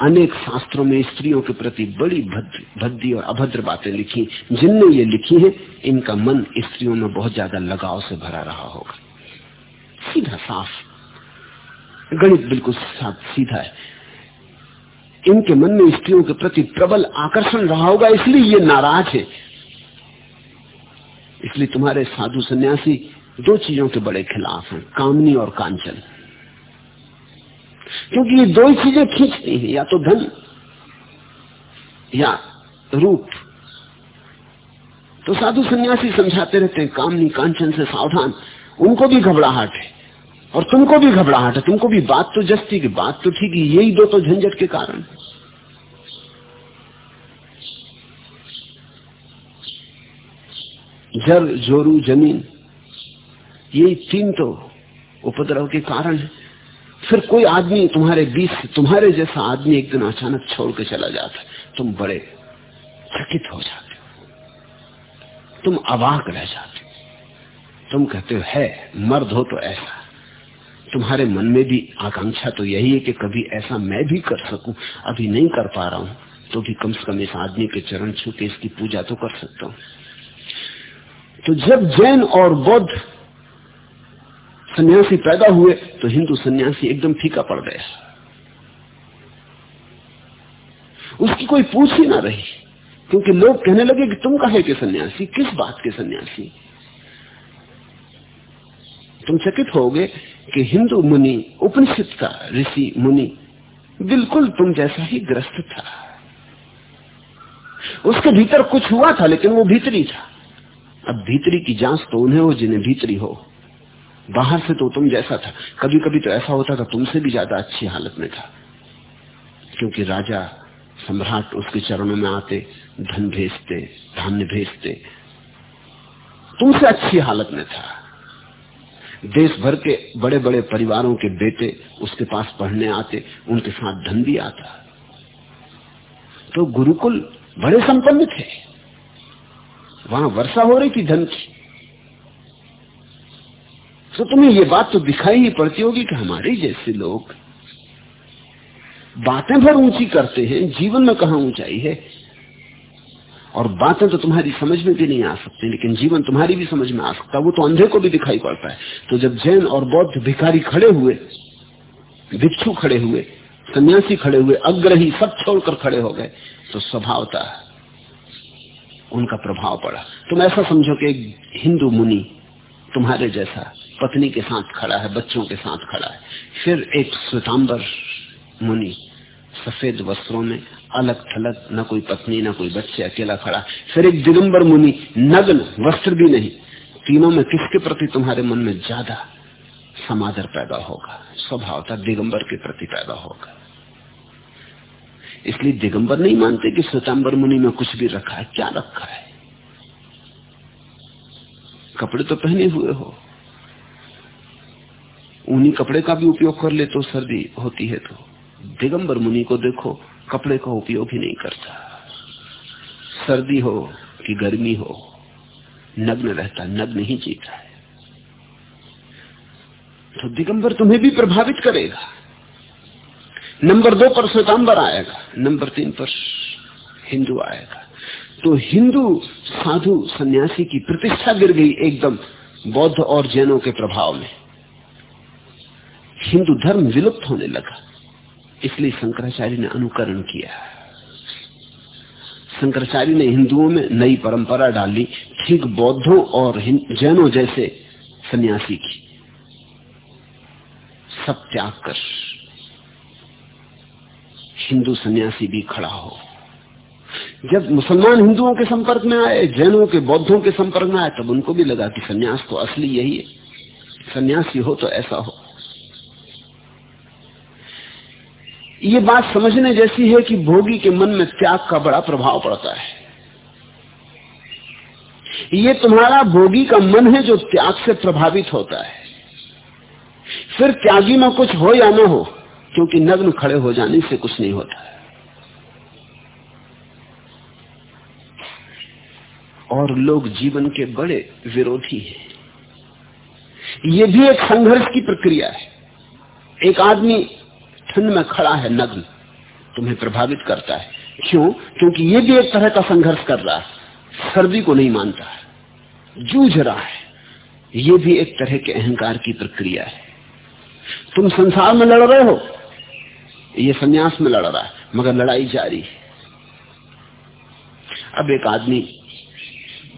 अनेक शास्त्रों में स्त्रियों के प्रति बड़ी भद्र, भद्दी और अभद्र बातें लिखी, जिनने ये लिखी है, इनका मन स्त्रियों में बहुत ज़्यादा लगाव से भरा रहा होगा। सीधा साफ़। गणित बिल्कुल सीधा है। इनके मन में स्त्रियों के प्रति प्रबल आकर्षण रहा होगा, इसलिए ये नाराज़ है। इसलिए तुम्हारे साधु सन्यासी दो चीज़ों के बड़े खिलाफ हैं, कामनी और कांचन। क्योंकि ये दो ही चीज़ें खींचती हैं, या तो धन, या रूप। तो साधु सन्यासी समझाते रहते हैं, कामनी, कांचन से सावधान। उनको भी घबराहट है, और तुमको भी घबराहट है, तुमको भी बात तो जस्ती की बात तो ठीक है यही दो तो झंझट के कारण। जर जोरू, ज़मीन, ये तीन तो उपद्रव के कारण है। फिर कोई आदमी तुम्हारे बीच तुम्हारे जैसा आदमी एक दिन अचानक छोड़ के चला जाता तुम बड़े चकित हो जाते हो। तुम अवाक रह जाते हो। तुम कहते हो, है, मर्द हो तो ऐसा। तुम्हारे मन में भी आकांक्षा तो यही है कि कभी ऐसा मैं भी कर सकूँ। अभी नहीं कर पा रहा हूँ तो भी कम से कम इस आदमी के चरण छू के इसकी पूजा तो कर सकता हूँ। तो जब जैन और बौद्ध सन्यासी पैदा हुए तो हिंदू सन्यासी एकदम फीका पड़ गया उसकी कोई पूछ ही ना रही, क्योंकि लोग कहने लगे कि तुम कहे के सन्यासी, किस बात के सन्यासी? तुम चकित होगे कि हिंदू मुनि, उपनिषद का ऋषि मुनि, बिल्कुल तुम जैसा ही ग्रस्त था। उसके भीतर कुछ हुआ था, लेकिन वो भीतरी था। अब भीतरी की जाँच तो उन्हें हो जिन्हें भीतरी हो। बाहर से तो तुम जैसा था। कभी कभी तो ऐसा होता था, तुमसे भी ज़्यादा अच्छी हालत में था। क्योंकि राजा सम्राट उसके चरणों में आते, धन भेजते, धान्य भेजते। तुमसे अच्छी हालत में था। देश भर के बड़े बड़े परिवारों के बेटे उसके पास पढ़ने आते, उनके साथ धन भी आता। तो गुरुकुल बड़े संपन्न थे। वहाँ वर्षा हो रही थी धन की। तो तुम्हें ये बात तो दिखाई ही पड़ती होगी कि हमारे जैसे लोग बातें भर ऊँची करते हैं, जीवन में कहा ऊंचाई है? और बातें तो तुम्हारी समझ में भी नहीं आ सकती, लेकिन जीवन तुम्हारी भी समझ में आ सकता वो तो अंधे को भी दिखाई पड़ता है। तो जब जैन और बौद्ध भिखारी खड़े हुए, भिक्षु खड़े हुए, सन्यासी खड़े हुए, अग्रही सब छोड़कर खड़े हो गए तो स्वभावता उनका प्रभाव पड़ा। तुम ऐसा समझो कि हिंदू मुनि तुम्हारे जैसा पत्नी के साथ खड़ा है, बच्चों के साथ खड़ा है। फिर एक श्वेतांबर मुनि सफ़ेद वस्त्रों में अलग थलग न कोई पत्नी, न कोई बच्चे, अकेला खड़ा। फिर एक दिगंबर मुनि, नग्न, वस्त्र भी नहीं। तीनों में किसके प्रति तुम्हारे मन में ज़्यादा समादर पैदा होगा? स्वभावता दिगंबर के प्रति पैदा होगा। इसलिए दिगंबर नहीं मानते कि श्वेतांबर मुनि में कुछ भी रखा है, क्या रखा है? कपड़े तो पहने हुए हो। ऊनी कपड़े का भी उपयोग कर ले तो सर्दी होती है तो। दिगंबर मुनि को देखो, कपड़े का उपयोग ही नहीं करता। सर्दी हो कि गर्मी हो, नग्न रहता, नग्न ही जीता है। तो दिगंबर तुम्हें भी प्रभावित करेगा। नंबर दो पर श्वेतांबर आएगा, नंबर तीन पर हिंदू आएगा। तो हिंदू साधु सन्यासी की प्रतिष्ठा गिर गई एकदम बौद्ध और जैनों के प्रभाव में। हिंदू धर्म विलुप्त होने लगा। इसलिए शंकराचार्य ने अनुकरण किया। शंकराचार्य ने हिंदुओं में नई परंपरा डाली, ठीक बौद्धों और जैनों जैसे सन्यासी की। सब त्याग कर। हिंदू सन्यासी भी खड़ा हो। जब मुसलमान हिंदुओं के संपर्क में आए, जैनों के बौद्धों के संपर्क में आए, तब उनको भी लगा कि सन्यास तो असली यही है। सन्यासी हो तो ऐसा हो। ये बात समझने जैसी है कि भोगी के मन में त्याग का बड़ा प्रभाव पड़ता है। ये तुम्हारा भोगी का मन है जो त्याग से प्रभावित होता है। फिर त्यागी में कुछ हो या ना हो, क्योंकि नग्न खड़े हो जाने से कुछ नहीं होता। और लोग जीवन के बड़े विरोधी हैं। ये भी एक संघर्ष की प्रक्रिया है। एक आदमी ठंड में खड़ा है नग्न। तुम्हें प्रभावित करता है। क्यों? क्योंकि ये भी एक तरह का संघर्ष कर रहा है। सर्दी को नहीं मानता है। जूझ रहा है। ये भी एक तरह के अहंकार की प्रक्रिया है। तुम संसार में लड़ रहे हो। ये सन्यास में लड़ रहा है, मगर लड़ाई जारी है। अब एक आदमी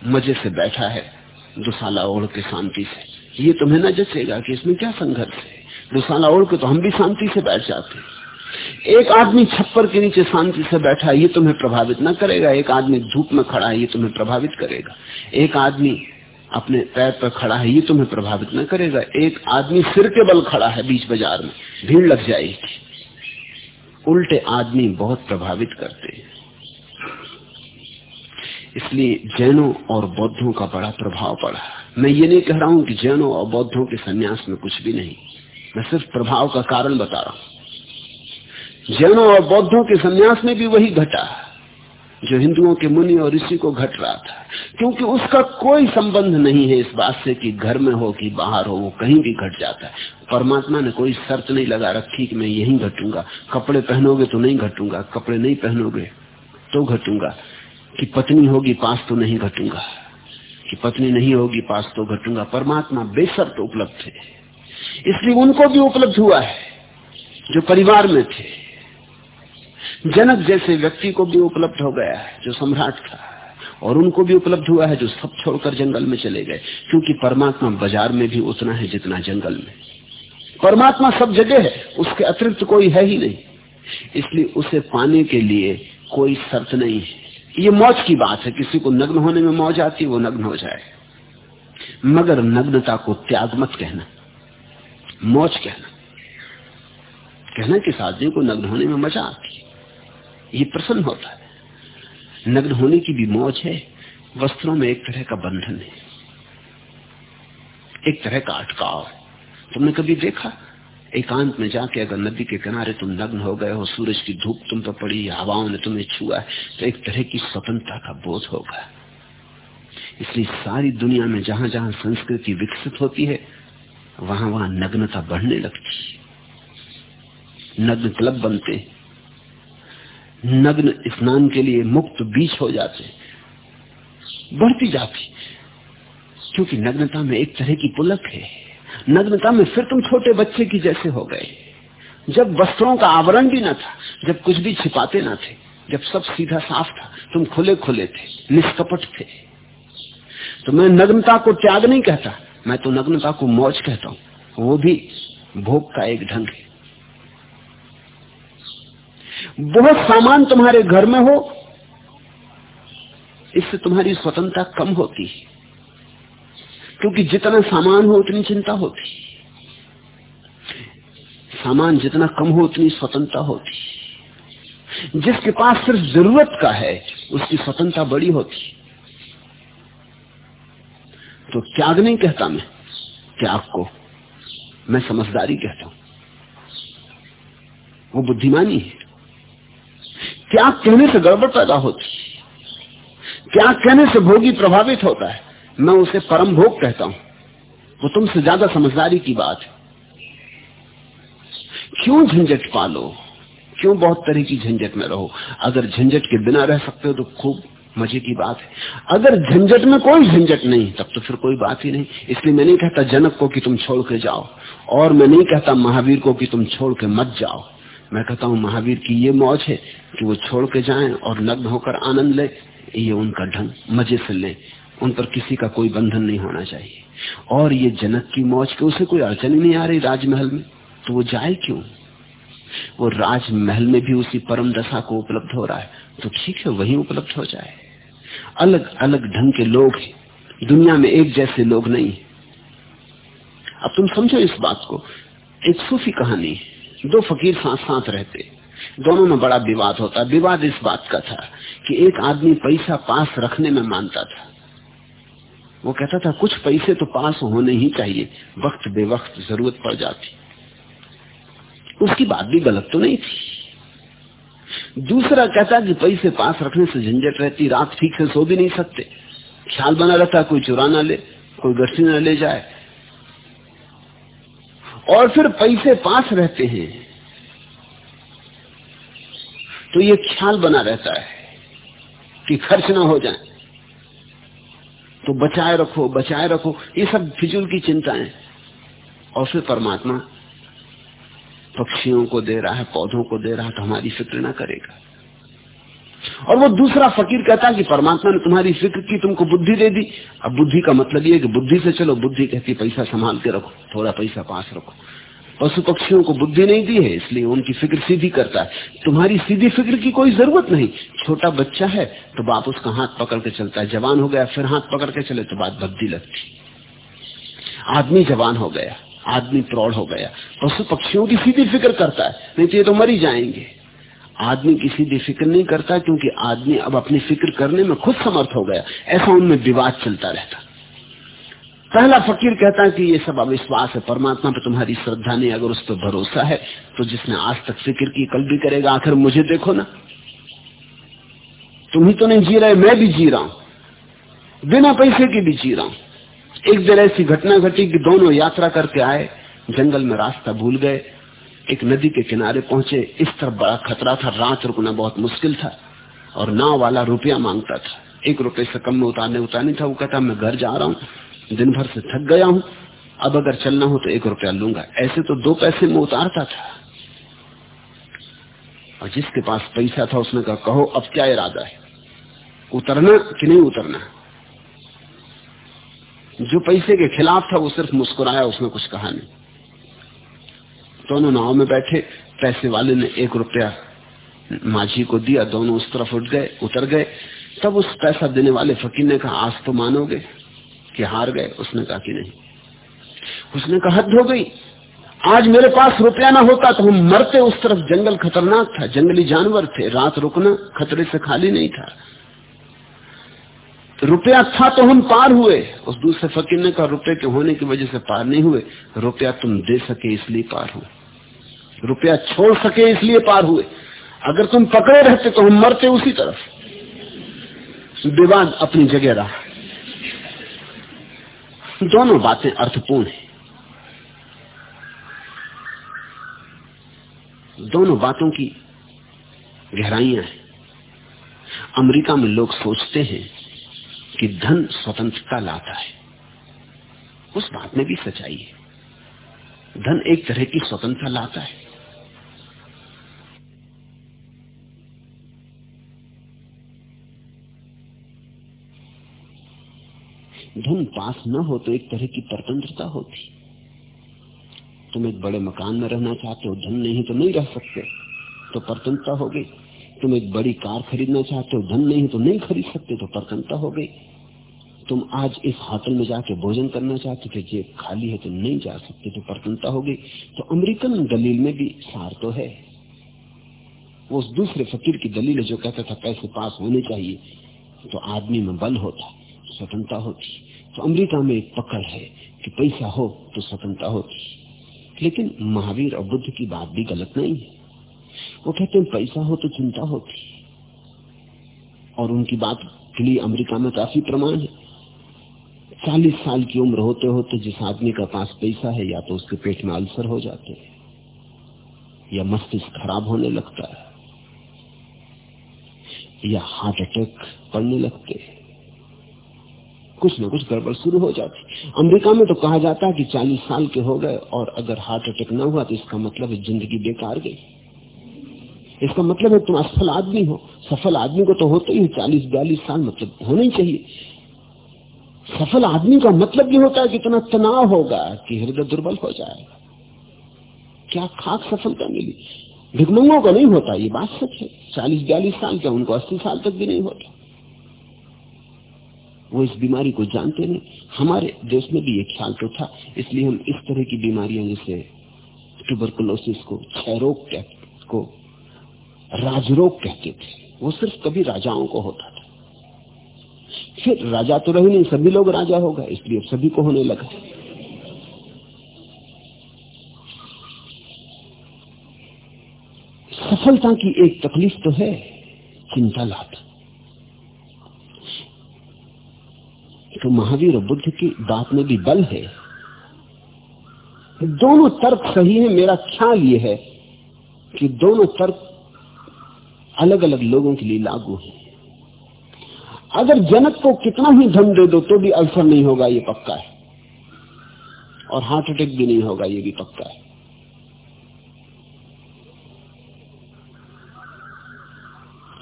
मज़े से बैठा है दुसाला ओढ़ के शांति से। ये तुम्हें न जचेगा कि इसमें क्या संघर्ष है। दुसाला ओढ़ के तो हम भी शांति से बैठ जाते एक आदमी छप्पर के नीचे शांति से बैठा है, ये तुम्हें प्रभावित न करेगा। एक आदमी धूप में खड़ा है, ये तुम्हें प्रभावित करेगा। एक आदमी अपने पैर पर खड़ा है, ये तुम्हें प्रभावित न करेगा। एक आदमी सिर के बल खड़ा है बीच बाज़ार में, भीड़ लग जाएगी। उल्टे आदमी बहुत प्रभावित करते हैं। इसलिए जैनों और बौद्धों का बड़ा प्रभाव पड़ा। मैं ये नहीं कह रहा हूँ कि जैनों और बौद्धों के सन्यास में कुछ भी नहीं। मैं सिर्फ़ प्रभाव का कारण बता रहा हूँ। जैनों और बौद्धों के संन्यास में भी वही घटा जो हिंदुओं के मुनि और ऋषि को घट रहा था। क्योंकि उसका कोई संबंध नहीं है इस बात से कि घर में हो कि बाहर हो, वो कहीं भी घट जाता है। परमात्मा ने कोई शर्त नहीं लगा रखी कि मैं यहीं घटूँगा। कपड़े पहनोगे तो नहीं घटूँगा, कपड़े नहीं पहनोगे तो घटूँगा। कि पत्नी होगी, पास तो नहीं घटूँगा। कि पत्नी नहीं होगी, पास तो घटूँगा। परमात्मा बेसर तो उपलब्ध है। इसलिए उनको भी उपलब्ध हुआ है, जो परिवार में थे। जनक जैसे व्यक्ति को भी उपलब्ध हो गया है, जो सम्राट था, और उनको भी उपलब्ध हुआ है, जो सब छोड़कर जंगल में चले गए, क्योंकि परमात्मा बाज़ार में भी उतना है जितना जंगल में। परमात्मा सब जगह है, उसके अतिरिक्त कोई है ही नहीं। इसलिए उसे पाने के लिए कोई शर्त नहीं है। ये मौज की बात है, किसी को नग्न होने में मौज आती वो नग्न हो जाए। मगर नग्नता को त्याग मत कहना। मौज कहना। कहना कि आदमी को नग्न होने में मज़ा आती है। ये प्रसन्न होता है। नग्न होने की भी मौज है। वस्त्रों में एक तरह का बंधन है। एक तरह का अटकाव। तुमने कभी देखा? एकांत में जाके अगर नदी के किनारे तुम नग्न हो गए हो, सूरज की धूप तुम पर पड़ी, हवाओं ने तुम्हें छुआ है तो एक तरह की स्वतंत्रता का बोध होगा। इसलिए सारी दुनिया में जहाँ जहाँ संस्कृति विकसित होती है वहाँ वहाँ नग्नता बढ़ने लगती। नग्न क्लब बनते। नग्न स्नान के लिए मुक्त बीच हो जाते। बढ़ती जाती। क्योंकि नग्नता में एक तरह की पुलक है। नग्नता में फिर तुम छोटे बच्चे की जैसे हो गए। जब वस्त्रों का आवरण भी न था, जब कुछ भी छिपाते न थे, जब सब सीधा साफ़ था, तुम खुले खुले थे, निष्कपट थे। तो मैं नग्नता को त्याग नहीं कहता। मैं तो नग्नता को मौज कहता हूँ। वो भी भोग का एक ढंग है। बहुत सामान तुम्हारे घर में हो, इससे तुम्हारी स्वतंत्रता कम होती है। क्योंकि जितना सामान हो, उतनी चिंता होती सामान जितना कम हो, उतनी स्वतंत्रता होती जिसके पास सिर्फ़ ज़रूरत का है, उसकी स्वतंत्रता बड़ी होती तो त्याग नहीं कहता मैं। त्याग को मैं समझदारी कहता हूँ। वो बुद्धिमानी है। त्याग कहने से गड़बड़ पैदा होती त्याग कहने से भोगी प्रभावित होता है। मैं उसे परम भोग कहता हूँ। वो तुमसे ज़्यादा समझदारी की बात है। क्यों झंझट पालो? क्यों बहुत तरह की झंझट में रहो? अगर झंझट के बिना रह सकते हो तो खूब मज़े की बात है। अगर झंझट में कोई झंझट नहीं, तब तो फिर कोई बात ही नहीं। इसलिए मैं नहीं कहता जनक को कि तुम छोड़ के जाओ, और मैं नहीं कहता महावीर को कि तुम छोड़ के मत जाओ। मैं कहता हूँ, महावीर की ये मौज है कि वो छोड़ के जाए और नग्न होकर आनंद ले। ये उनका ढंग, मज़े से ले। उन पर किसी का कोई बंधन नहीं होना चाहिए। और ये जनक की मौज के उसे कोई अड़चन ही नहीं आ रही राजमहल में। तो वो जाए क्यों? वो राजमहल में भी उसी परम दशा को उपलब्ध हो रहा है। तो ठीक है, वही उपलब्ध हो जाए। अलग अलग ढंग के लोग दुनिया में एक जैसे लोग नहीं अब तुम समझो इस बात को। एक सूफी कहानी दो फकीर साथ साथ रहते दोनों में बड़ा विवाद होता विवाद इस बात का था कि एक आदमी पैसा पास रखने में मानता था। वो कहता था, कुछ पैसे तो पास होने ही चाहिए। वक्त बेवक्त ज़रूरत पड़ जाती। उसकी बात भी गलत तो नहीं थी। दूसरा कहता कि पैसे पास रखने से झंझट रहती, रात ठीक से सो भी नहीं सकते। ख्याल बना रहता, कोई चुरा ना ले, कोई गठसी ना ले जाए। और फिर पैसे पास रहते हैं तो ये ख्याल बना रहता है कि खर्च ना हो जाए। तो बचाए रखो बचाए रखो, ये सब फिजूल की चिंताएँ। और फिर परमात्मा पक्षियों को दे रहा है, पौधों को दे रहा है तो हमारी फ़िक्र ना करेगा। और वो दूसरा फकीर कहता है कि परमात्मा ने तुम्हारी फ़िक्र की, तुमको बुद्धि दे दी। अब बुद्धि का मतलब ये कि बुद्धि से चलो, बुद्धि कहती पैसा संभाल के रखो, थोड़ा पैसा पास रखो। पशु पक्षियों को बुद्धि नहीं दी है, इसलिए उनकी फ़िक्र सीधी करता है। तुम्हारी सीधी फ़िक्र की कोई ज़रूरत नहीं। छोटा बच्चा है तो बाप उसका हाथ पकड़ के चलता है। जवान हो गया, फिर हाथ पकड़ के चले तो बात बद्दी लगती। आदमी जवान हो गया। आदमी प्रौढ़ हो गया। पशु पक्षियों की सीधी फ़िक्र करता है, नहीं तो ये तो मरी जाएँगे। आदमी की सीधी फ़िक्र नहीं करता, क्योंकि आदमी अब अपनी फ़िक्र करने में खुद समर्थ हो गया। ऐसा उनमें विवाद चलता रहता। पहला फकीर कहता है कि ये सब अविश्वास है, परमात्मा पे तुम्हारी श्रद्धा नहीं, अगर उस पर भरोसा है तो जिसने आज तक फ़िक्र की, कल भी करेगा, आखिर मुझे देखो ना। तुम ही तो नहीं जी रहे, मैं भी जी रहा हूँ। बिना पैसे के भी जी रहा हूँ। एक दिन ऐसी घटना घटी कि दोनों यात्रा करके आए, जंगल में रास्ता भूल गए, एक नदी के किनारे पहुँचे। इस तरफ़ बड़ा खतरा था, रात रुकना बहुत मुश्किल था और नाव वाला रुपया माँगता था। एक रुपए से कम में उतारने उतारनी था, वो कहता, मैं घर जा रहा हूँ, दिन भर से थक गया हूँ, अब अगर चलना हो तो एक रुपया लूँगा। ऐसे तो दो पैसे में उतारता था। और जिसके पास पैसा था, उसने कहा, कहो, अब क्या इरादा है? उतरना कि नहीं उतरना? जो पैसे के खिलाफ था वो सिर्फ़ मुस्कुराया, उसने कुछ कहा नहीं। दोनों नाव में बैठे, पैसे वाले ने एक रुपया माझी को दिया, दोनों उस तरफ़ उठ गए, उतर गए। तब उस पैसा देने वाले फकीर ने कहा, आज तो मानोगे कि हार गए? उसने कहा कि नहीं। उसने कहा, हद हो गई। आज मेरे पास रुपया ना होता तो हम मरते उस तरफ़। जंगल खतरनाक था, जंगली जानवर थे। रात रुकना खतरे से खाली नहीं था। रुपया था तो हम पार हुए। उस दूसरे फकीर ने कहा, रुपये के होने की वजह से पार नहीं हुए। रुपया तुम दे सके इसलिए पार हुए रुपया छोड़ सके इसलिए पार हुए। अगर तुम पकड़े रहते तो हम मरते उसी तरफ़। विवाद अपनी जगह रहा। दोनों बातें अर्थपूर्ण है। दोनों बातों की गहराइयाँ हैं। अमेरिका में लोग सोचते हैं कि धन स्वतंत्रता लाता है। उस बात में भी सच्चाई है। धन एक तरह की स्वतंत्रता लाता है। धन पास न हो तो एक तरह की परतंत्रता होती। तुम एक बड़े मकान में रहना चाहते हो, धन नहीं तो नहीं रह सकते तो परतंत्रता हो गई। तुम एक बड़ी कार खरीदना चाहते हो, धन नहीं तो नहीं खरीद सकते तो परतंत्रता हो गई। तुम आज इस होटल में जाके भोजन करना चाहते थे, जेब खाली है तो नहीं जा सकते तो प्रसन्नता हो गई तो अमेरिकन दलील में भी सार तो है। वो उस दूसरे फकीर की दलील है जो कहता था, पैसे पास होने चाहिए तो आदमी में बल होता स्वतंत्रता होती। तो अमेरिका में एक पकड़ है कि पैसा हो तो स्वतंत्रता होती। लेकिन महावीर और बुद्ध की बात भी गलत नहीं है। वो कहते हैं, पैसा हो तो चिंता होती। और उनकी बात के लिए अमेरिका में काफ़ी प्रमाण है। चालीस साल की उम्र होते होते जिस आदमी का पास पैसा है, या तो उसके पेट में अल्सर हो जाते हैं, या मस्तिष्क खराब होने लगता है, या हार्ट अटैक पड़ने लगते हैं। कुछ ना कुछ गड़बड़ शुरू हो जाती अमेरिका में तो कहा जाता है कि 40 साल के हो गए और अगर हार्ट अटैक ना हुआ तो इसका मतलब है ज़िंदगी बेकार गई। इसका मतलब है तुम असफल आदमी हो। सफल आदमी को तो होते ही चालीस बयालीस साल मतलब होना ही चाहिए। सफल आदमी का मतलब भी होता है कि इतना तनाव होगा कि हृदय दुर्बल हो जाएगा। क्या खाक सफलता मिली? भिकमंगों का नहीं होता, ये बात सच है। चालीस, बयालीस साल का, उनको अस्सी साल तक भी नहीं होता। वो इस बीमारी को जानते नहीं। हमारे देश में भी ये ख्याल तो था, इसलिए हम इस तरह की बीमारियाँ, जैसे ट्यूबरकुलोसिस को, क्षय रोग को राजरोग कहते थे। वो सिर्फ़ कभी राजाओं को होता फिर राजा तो रहे नहीं, सभी लोग राजा हो गए, इसलिए सभी को होने लगा। सफलता की एक तकलीफ़ तो है, चिंता लाता। तो महावीर और बुद्ध की बात में भी बल है। दोनों तर्क सही है, मेरा ख्याल यह है कि दोनों तर्क अलग अलग लोगों के लिए लागू है। अगर जनक को कितना ही धन दे दो तो भी अल्सर नहीं होगा, ये पक्का है। और हार्ट अटैक भी नहीं होगा, ये भी पक्का है।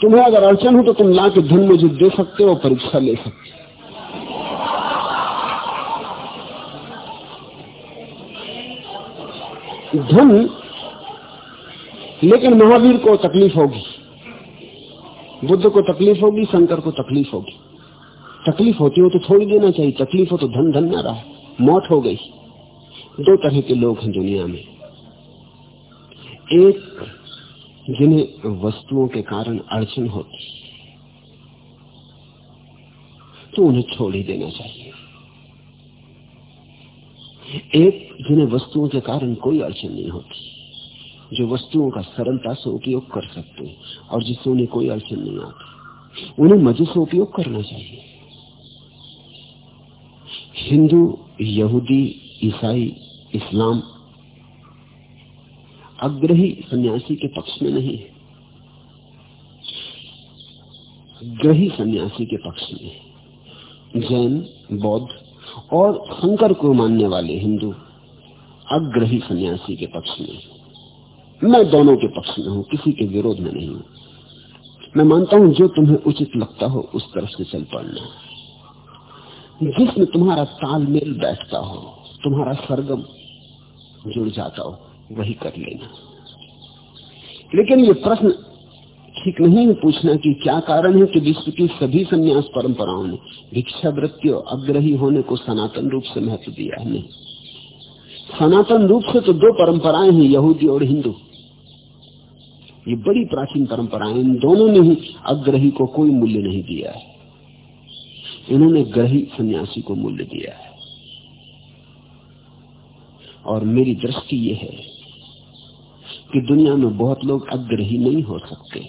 तुम्हें अगर अड़चन हो तो तुम ला के धन मुझे दे सकते हो, परीक्षा ले सकते हो। धन, लेकिन महावीर को तकलीफ़ होगी। बुद्ध को तकलीफ़ होगी, शंकर को तकलीफ़ होगी। तकलीफ़ होती हो तो छोड़ देना चाहिए, तकलीफ़ हो तो धन धन ना रहा। मौत हो गई। दो तरह के लोग हैं दुनिया में। एक, जिन्हें वस्तुओं के कारण अड़चन होती। तो उन्हें छोड़ ही देना चाहिए। एक, जिन्हें वस्तुओं के कारण कोई अड़चन नहीं होती। जो वस्तुओं का सरलता से उपयोग कर सकते हैं और जिससे उन्हें कोई अड़चन नहीं आती। उन्हें मज़े से उपयोग करना चाहिए। हिंदू, यहूदी, ईसाई, इस्लाम अग्रही सन्यासी के पक्ष में नहीं है। ग्रही सन्यासी के पक्ष में जैन, बौद्ध और शंकर को मानने वाले हिंदू अग्रही सन्यासी के पक्ष में मैं दोनों के पक्ष में हूँ, किसी के विरोध में नहीं हूँ। मैं मानता हूँ, जो तुम्हें उचित लगता हो, उस तरफ़ से चल पड़ना। जिसमें तुम्हारा तालमेल बैठता हो, तुम्हारा सरगम जुड़ जाता हो, वही कर लेना। लेकिन ये प्रश्न ठीक नहीं है पूछना कि क्या कारण है कि विश्व की सभी संन्यास परंपराओं ने भिक्षावृत्ति और अग्रही होने को सनातन रूप से महत्व दिया है? नहीं। सनातन रूप से तो दो परंपराएँ हैं, यहूदी और हिंदू। ये बड़ी प्राचीन परंपरा इन दोनों ने ही अग्रही को कोई मूल्य नहीं दिया है। इन्होंने ग्रही सन्यासी को मूल्य दिया है। और मेरी दृष्टि यह है कि दुनिया में बहुत लोग अग्रही नहीं हो सकते।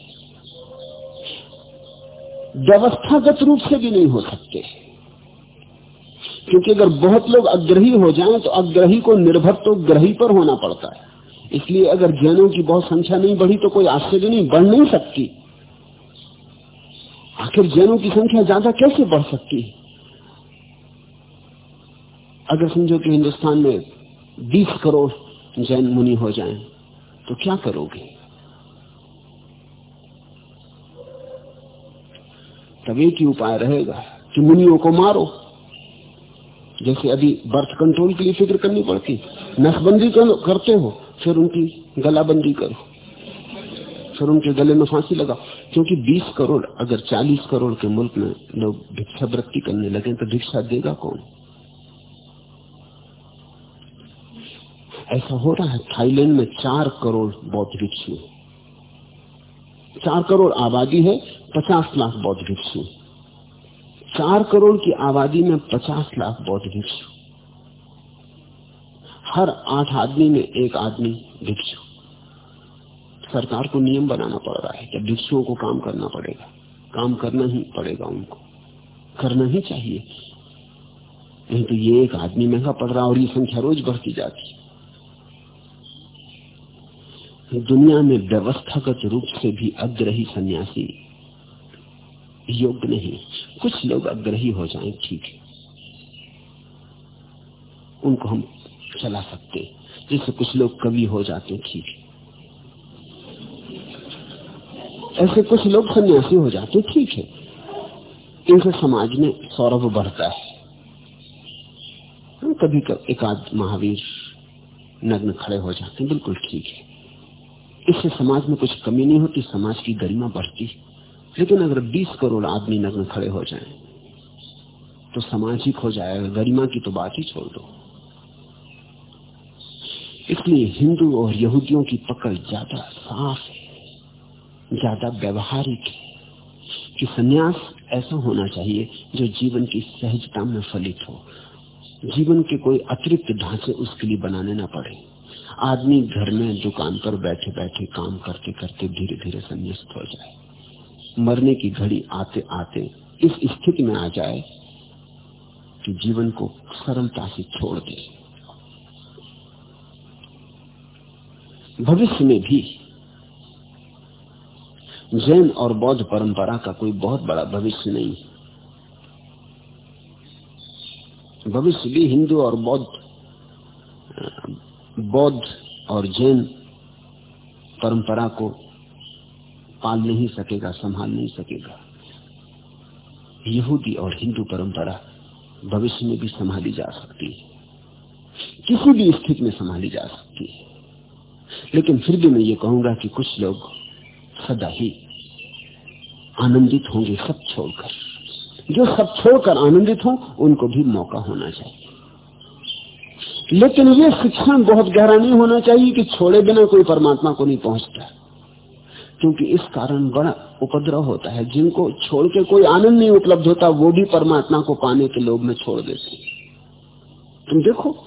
व्यवस्थागत रूप से भी नहीं हो सकते। क्योंकि अगर बहुत लोग अग्रही हो जाएँ तो अग्रही को निर्भर तो ग्रही पर होना पड़ता है। इसलिए अगर जैनों की बहुत संख्या नहीं बढ़ी तो कोई आश्चर्य नहीं, बढ़ नहीं सकती। आखिर जैनों की संख्या ज़्यादा कैसे बढ़ सकती है? अगर समझो कि हिंदुस्तान में 20 करोड़ जैन मुनि हो जाएँ तो क्या करोगे? तब एक ही उपाय रहेगा कि मुनियों को मारो। जैसे अभी बर्थ कंट्रोल के लिए फ़िक्र करनी पड़ती। नसबंदी करते हो फिर उनकी गलाबंदी करो। फिर उनके गले में फांसी लगाओ। क्योंकि 20 करोड़, अगर 40 करोड़ के मुल्क में लोग भिक्षावृत्ति करने लगे तो भिक्षा देगा कौन? ऐसा हो रहा है, थाईलैंड में चार करोड़ बौद्ध भिक्षु चार करोड़ आबादी है, पचास लाख बौद्ध भिक्षु चार करोड़ की आबादी में पचास लाख बौद्ध भिक्षु हर आठ आदमी में एक आदमी भिक्षु। सरकार को नियम बनाना पड़ रहा है कि भिक्षुओं को काम करना पड़ेगा। काम करना ही पड़ेगा उनको। करना ही चाहिए। नहीं तो ये एक आदमी महँगा पड़ रहा और ये संख्या रोज बढ़ती जाती दुनिया में व्यवस्थागत रूप से भी अग्रही सन्यासी योग्य नहीं। कुछ लोग अग्रही हो जाएँ, ठीक है। उनको हम चला सकते जैसे कुछ लोग कवि हो जाते ठीक ऐसे कुछ लोग सन्यासी हो जाते ठीक है इनसे समाज में सौरभ बढ़ता है। कभी कभी महावीर नग्न खड़े हो जाते हैं बिल्कुल ठीक है। इससे समाज में कुछ कमी नहीं होती समाज की गरिमा बढ़ती लेकिन अगर 20 करोड़ आदमी नग्न खड़े हो जाएँ, तो सामाजिक हो जाएगा गरिमा की तो बात ही छोड़ दो। इसलिए हिंदू और यहूदियों की पकड़ ज़्यादा साफ़ है, ज़्यादा व्यवहारिक है कि सन्यास ऐसा होना चाहिए जो जीवन की सहजता में फलित हो। जीवन के कोई अतिरिक्त ढांचे उसके लिए बनाने ना पड़े। आदमी घर में, दुकान पर बैठे बैठे काम करते करते धीरे धीरे संन्यास्त हो जाए। मरने की घड़ी आते आते इस स्थिति में आ जाए कि जीवन को सरलता से छोड़ दे। भविष्य में भी जैन और बौद्ध परंपरा का कोई बहुत बड़ा भविष्य नहीं भविष्य भी हिंदू और बौद्ध बौद्ध और जैन परंपरा को पाल नहीं सकेगा, संभाल नहीं सकेगा। यहूदी और हिंदू परंपरा भविष्य में भी संभाली जा सकती है। किसी भी स्थिति में संभाली जा सकती है। लेकिन फिर भी मैं ये कहूँगा कि कुछ लोग सदा ही आनंदित होंगे सब छोड़कर। जो सब छोड़कर आनंदित हो, उनको भी मौका होना चाहिए। लेकिन ये शिक्षण बहुत गहरा नहीं होना चाहिए कि छोड़े बिना कोई परमात्मा को नहीं पहुँचता। क्योंकि इस कारण बड़ा उपद्रव होता है। जिनको छोड़ के कोई आनंद नहीं उपलब्ध होता, वो भी परमात्मा को पाने के लोग में छोड़ देते तुम देखो,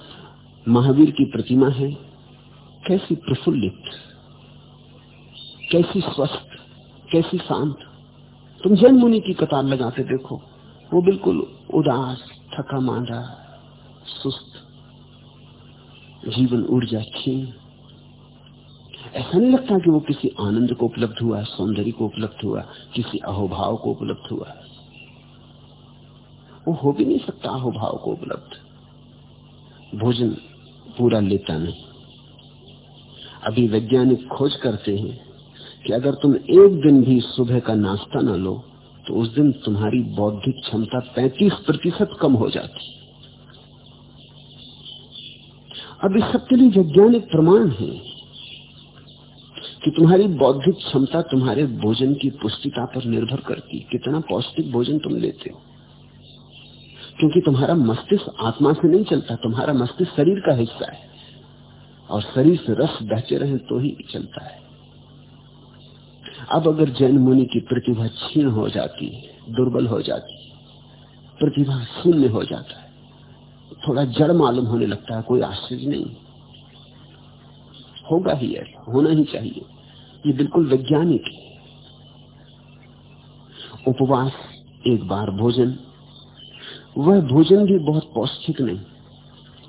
महावीर की प्रतिमा है कैसी प्रफुल्लित, कैसी स्वस्थ, कैसी शांत। तुम जैन मुनि की कतार लगाते देखो, वो बिल्कुल उदास, थका मांदा, सुस्त। जीवन ऊर्जा छीन ऐसा नहीं लगता कि वो किसी आनंद को उपलब्ध हुआ, सौंदर्य को उपलब्ध हुआ, किसी अहोभाव को उपलब्ध हुआ। वो हो भी नहीं सकता अहोभाव को उपलब्ध। भोजन पूरा लेता नहीं। अभी वैज्ञानिक खोज करते हैं कि अगर तुम एक दिन भी सुबह का नाश्ता न लो तो उस दिन तुम्हारी बौद्धिक क्षमता 35 प्रतिशत कम हो जाती। अब इस सबके लिए वैज्ञानिक प्रमाण है कि तुम्हारी बौद्धिक क्षमता तुम्हारे भोजन की पुष्टिता पर निर्भर करती। कितना पौष्टिक भोजन तुम लेते हो? क्योंकि तुम्हारा मस्तिष्क आत्मा से नहीं चलता, तुम्हारा मस्तिष्क शरीर का हिस्सा है। और शरीर से रस बहते रहे तो ही चलता है। अब अगर जैन मुनि की प्रतिभा छीण हो जाती है, दुर्बल हो जाती है, प्रतिभा शून्य हो जाता है, थोड़ा जड़ मालूम होने लगता है, कोई आश्चर्य नहीं। होगा ही ऐसा, होना ही चाहिए। ये बिल्कुल वैज्ञानिक है। उपवास, एक बार भोजन। वह भोजन भी बहुत पौष्टिक नहीं,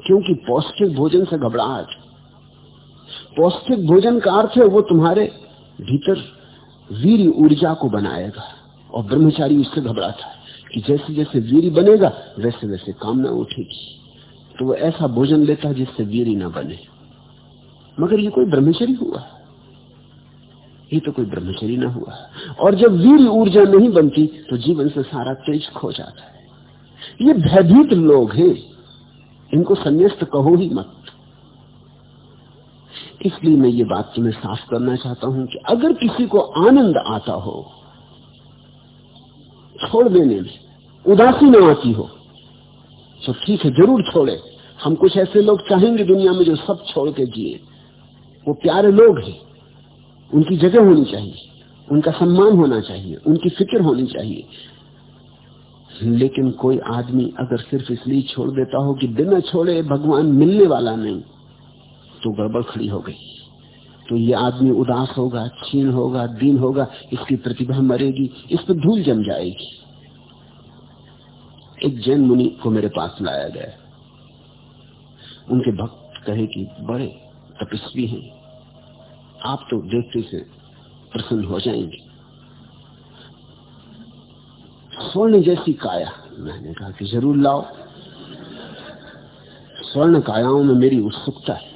क्योंकि पौष्टिक भोजन से घबराहट। पौष्टिक भोजन का अर्थ है वो तुम्हारे भीतर वीर ऊर्जा को बनाएगा। और ब्रह्मचारी उससे घबराता है कि जैसे जैसे वीर बनेगा, वैसे वैसे काम ना उठेगी। तो वो ऐसा भोजन लेता है जिससे वीर ना बने। मगर ये कोई ब्रह्मचरी हुआ? ये तो कोई ब्रह्मचरी ना हुआ। और जब वीर ऊर्जा नहीं बनती तो जीवन से सारा तेज खो जाता है। ये भयभीत लोग हैं। इनको संन्यास्त कहो ही मत। इसलिए मैं ये बात तुम्हें साफ़ करना चाहता हूँ कि अगर किसी को आनंद आता हो, छोड़ देने में, उदासी न आती हो तो ठीक है, ज़रूर छोड़े। हम कुछ ऐसे लोग चाहेंगे दुनिया में जो सब छोड़ के जिए। वो प्यारे लोग हैं। उनकी जगह होनी चाहिए। उनका सम्मान होना चाहिए। उनकी फ़िक्र होनी चाहिए। लेकिन कोई आदमी अगर सिर्फ़ इसलिए छोड़ देता हो कि बिना छोड़े भगवान मिलने वाला नहीं तो गड़बड़ खड़ी हो गई। तो ये आदमी उदास होगा छीन होगा, दीन होगा, इसकी प्रतिभा मरेगी, इस पर धूल जम जाएगी। एक जैन मुनि को मेरे पास लाया गया। उनके भक्त कहे कि, बड़े तपस्वी हैं। आप तो देखते से प्रसन्न हो जाएँगे। स्वर्ण जैसी काया। मैंने कहा कि, ज़रूर लाओ। स्वर्ण कायाओं में मेरी उत्सुकता है।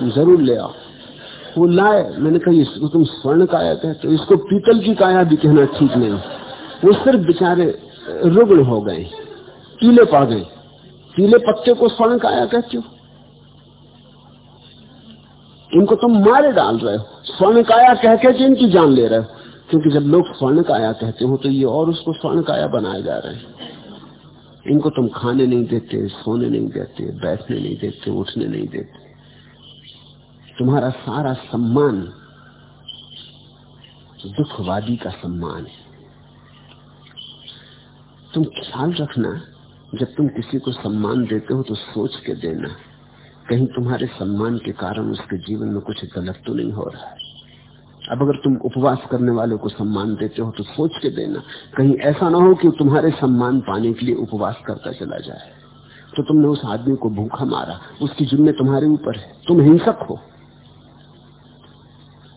ज़रूर ले आओ। वो लाए। मैंने कहा इसको तुम स्वर्ण काया कहते हो इसको पीतल की काया भी कहना ठीक नहीं। वो सिर्फ़ बेचारे रुग्ण हो गए। पीले पा गए। पीले पत्ते को स्वर्ण काया कहते हो? इनको तुम मारे डाल रहे हो। स्वर्ण काया कह के इनकी जान ले रहे हो? क्योंकि जब लोग स्वर्ण काया कहते हो तो ये और उसको स्वर्ण काया बनाए जा रहे हैं। इनको तुम खाने नहीं देते, सोने नहीं देते, बैठने नहीं देते, उठने नहीं देते। तुम्हारा सारा सम्मान दुखवादी का सम्मान है। तुम ख्याल रखना, जब तुम किसी को सम्मान देते हो तो सोच के देना, कहीं तुम्हारे सम्मान के कारण उसके जीवन में कुछ गलत तो नहीं हो रहा है। अब अगर तुम उपवास करने वाले को सम्मान देते हो तो सोच के देना, कहीं ऐसा ना हो कि तुम्हारे सम्मान पाने के लिए उपवास करता चला जाए। तो तुमने उस आदमी को भूखा मारा, उसकी जिम्मे तुम्हारे ऊपर है, तुम हिंसक हो।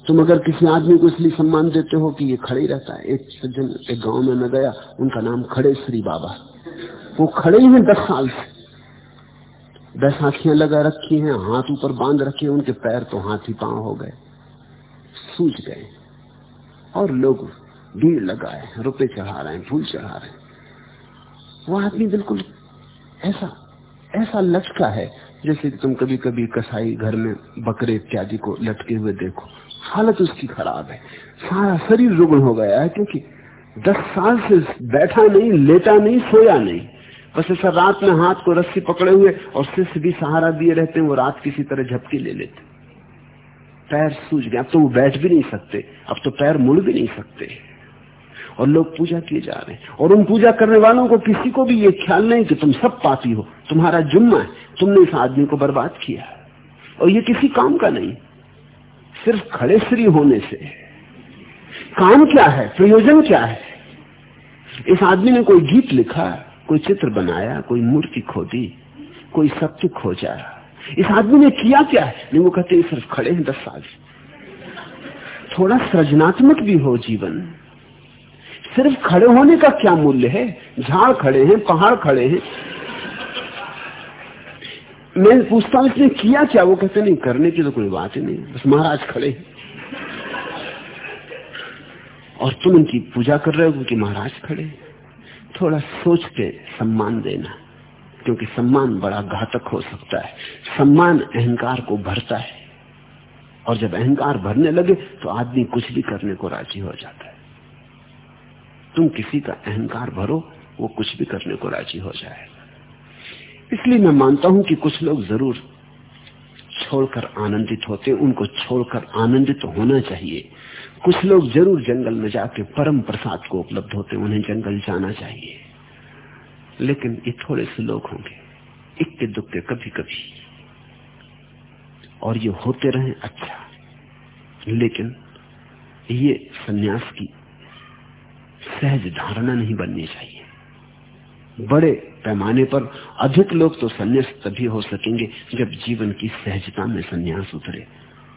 तुम अगर किसी आदमी को इसलिए सम्मान देते हो कि ये खड़े ही रहता है, एक सज्जन एक गाँव में मैं गया, उनका नाम खड़े श्री बाबा। वो खड़े ही हैं दस साल से। बैसाखियाँ लगा रखी हैं, हाथ ऊपर बाँध रखे उनके पैर तो हाथ ही पाँव हो गए। सूझ गए। और लोग भीड़ लगाए रुपए चढ़ा रहे हैं, फूल चढ़ा रहे हैं। वो आदमी बिल्कुल ऐसा ऐसा लटका है, जैसे तुम कभी कभी कसाई घर में बकरे इत्यादि को लटके हुए देखो। हालत उसकी खराब है। सारा शरीर रुग्ण हो गया है क्योंकि दस साल से बैठा नहीं, लेटा नहीं, सोया नहीं। बस ऐसा रात में हाथ को रस्सी पकड़े हुए और सिर भी सहारा दिए रहते हैं, वो रात किसी तरह झपकी ले लेते। पैर सूझ गए। अब तो वो बैठ भी नहीं सकते। अब तो पैर मुड़ भी नहीं सकते। और लोग पूजा किए जा रहे हैं। और उन पूजा करने वालों को किसी को भी ये ख्याल नहीं कि तुम सब पापी हो। तुम्हारा जुम्मा है। तुमने इस आदमी को बर्बाद किया और ये किसी काम का नहीं। सिर्फ़ खड़े श्री होने से काम क्या है? प्रयोजन क्या है? इस आदमी ने कोई गीत लिखा, कोई चित्र बनाया, कोई मूर्ति खोदी, कोई सत्य खोजा। इस आदमी ने किया क्या है? नहीं, वो कहते सिर्फ़ खड़े हैं, दस साल थोड़ा सृजनात्मक भी हो जीवन। सिर्फ़ खड़े होने का क्या मूल्य है? झाड़ खड़े हैं, पहाड़ खड़े हैं मैं पूछता हूँ इसने किया क्या? वो कहते, नहीं, करने की तो कोई बात ही नहीं। बस महाराज खड़े और तुम उनकी पूजा कर रहे हो क्योंकि महाराज खड़े थोड़ा सोच के सम्मान देना, क्योंकि सम्मान बड़ा घातक हो सकता है। सम्मान अहंकार को भरता है। और जब अहंकार भरने लगे तो आदमी कुछ भी करने को राज़ी हो जाता है। तुम किसी का अहंकार भरो, वो कुछ भी करने को राज़ी हो जाएगा। इसलिए मैं मानता हूँ कि कुछ लोग ज़रूर छोड़कर आनंदित होते उनको छोड़कर आनंदित होना चाहिए। कुछ लोग ज़रूर जंगल में जाके परम प्रसाद को उपलब्ध होते उन्हें जंगल जाना चाहिए। लेकिन ये थोड़े से लोग होंगे, इक्के दुक्के कभी कभी और ये होते रहे अच्छा। लेकिन ये सन्यास की सहज धारणा नहीं बननी चाहिए। बड़े पैमाने पर अधिक लोग तो संन्यास तभी हो सकेंगे जब जीवन की सहजता में संन्यास उतरे।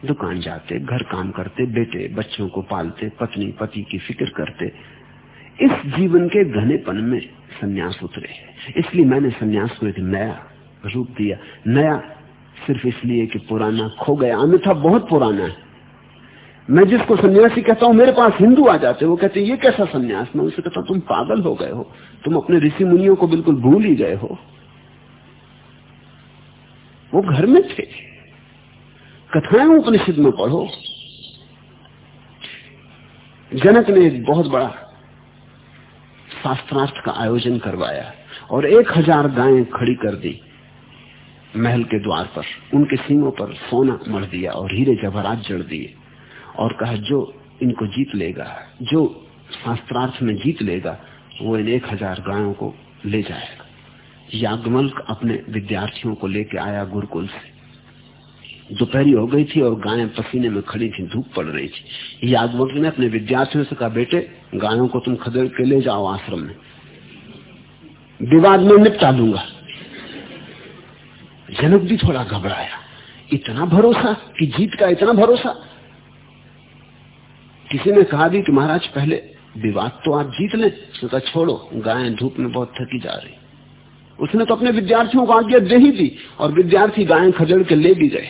दुकान जाते, घर काम करते, बेटे, बच्चों को पालते, पत्नी, पति की फ़िक्र करते। इस जीवन के घनेपन में संन्यास उतरे। इसलिए मैंने सन्यास को एक नया रूप दिया। नया सिर्फ़ इसलिए कि पुराना खो गया। अन्यथा बहुत पुराना है। मैं जिसको सन्यासी कहता हूँ, मेरे पास हिंदू आ जाते वो कहते ये कैसा सन्यास? मैं उसे कहता तुम पागल हो गए हो। तुम अपने ऋषि मुनियों को बिल्कुल भूल ही गए हो। वो घर में थे। कथाएँ उपनिषद में पढ़ो। जनक ने एक बहुत बड़ा शास्त्रार्थ का आयोजन करवाया और एक हज़ार गायें खड़ी कर दी महल के द्वार पर। उनके सींगों पर सोना मर दिया और हीरे जवाहरात जड़ दिए। और कहा, जो इनको जीत लेगा, जो शास्त्रार्थ में जीत लेगा, वो इन एक हज़ार गायों को ले जाएगा। यागमल अपने विद्यार्थियों को लेके आया गुरुकुल से। दोपहरी हो गई थी और गायें पसीने में खड़ी थी, धूप पड़ रही थी। यागवक ने अपने विद्यार्थियों से कहा, बेटे, गायों को तुम खदेड़ के ले जाओ आश्रम में। विवाद में निपटा दूँगा। जनक भी थोड़ा घबराया। इतना भरोसा कि जीत का इतना भरोसा किसी ने कहा भी कि महाराज, पहले विवाद तो आप जीत ले। उसका छोड़ो, गाय धूप में बहुत थकी जा रही। उसने तो अपने विद्यार्थियों को आज्ञा दे ही दी और विद्यार्थी गायें खजड़ के ले भी गए।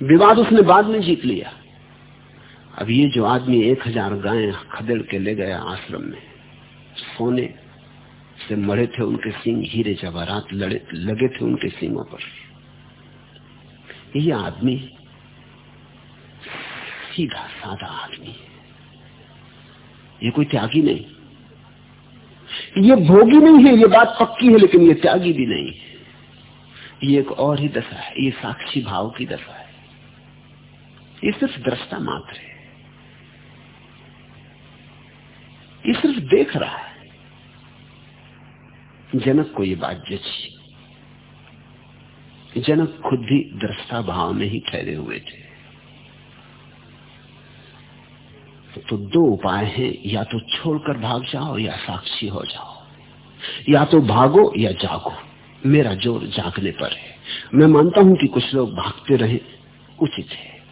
विवाद उसने बाद में जीत लिया। अब ये जो आदमी एक हज़ार गायें खदेड़ के ले गया आश्रम में, सोने से मरे थे उनके सिंह, हीरे जवाहरात लगे थे उनके सिंगों पर। ये आदमी सीधा साधा आदमी है। ये कोई त्यागी नहीं। ये भोगी नहीं है, ये बात पक्की है, लेकिन ये त्यागी भी नहीं है। ये एक और ही दशा है, ये साक्षी भाव की दशा है। ये सिर्फ़ दृष्टा मात्र है। ये सिर्फ़ देख रहा है। जनक को ये बात जची। जनक खुद भी दृष्टा भाव में ही ठहरे हुए थे। तो दो उपाय हैं। या तो छोड़कर भाग जाओ या साक्षी हो जाओ। या तो भागो या जागो। मेरा ज़ोर जागने पर है। मैं मानता हूँ कि कुछ लोग भागते रहे, उचित है।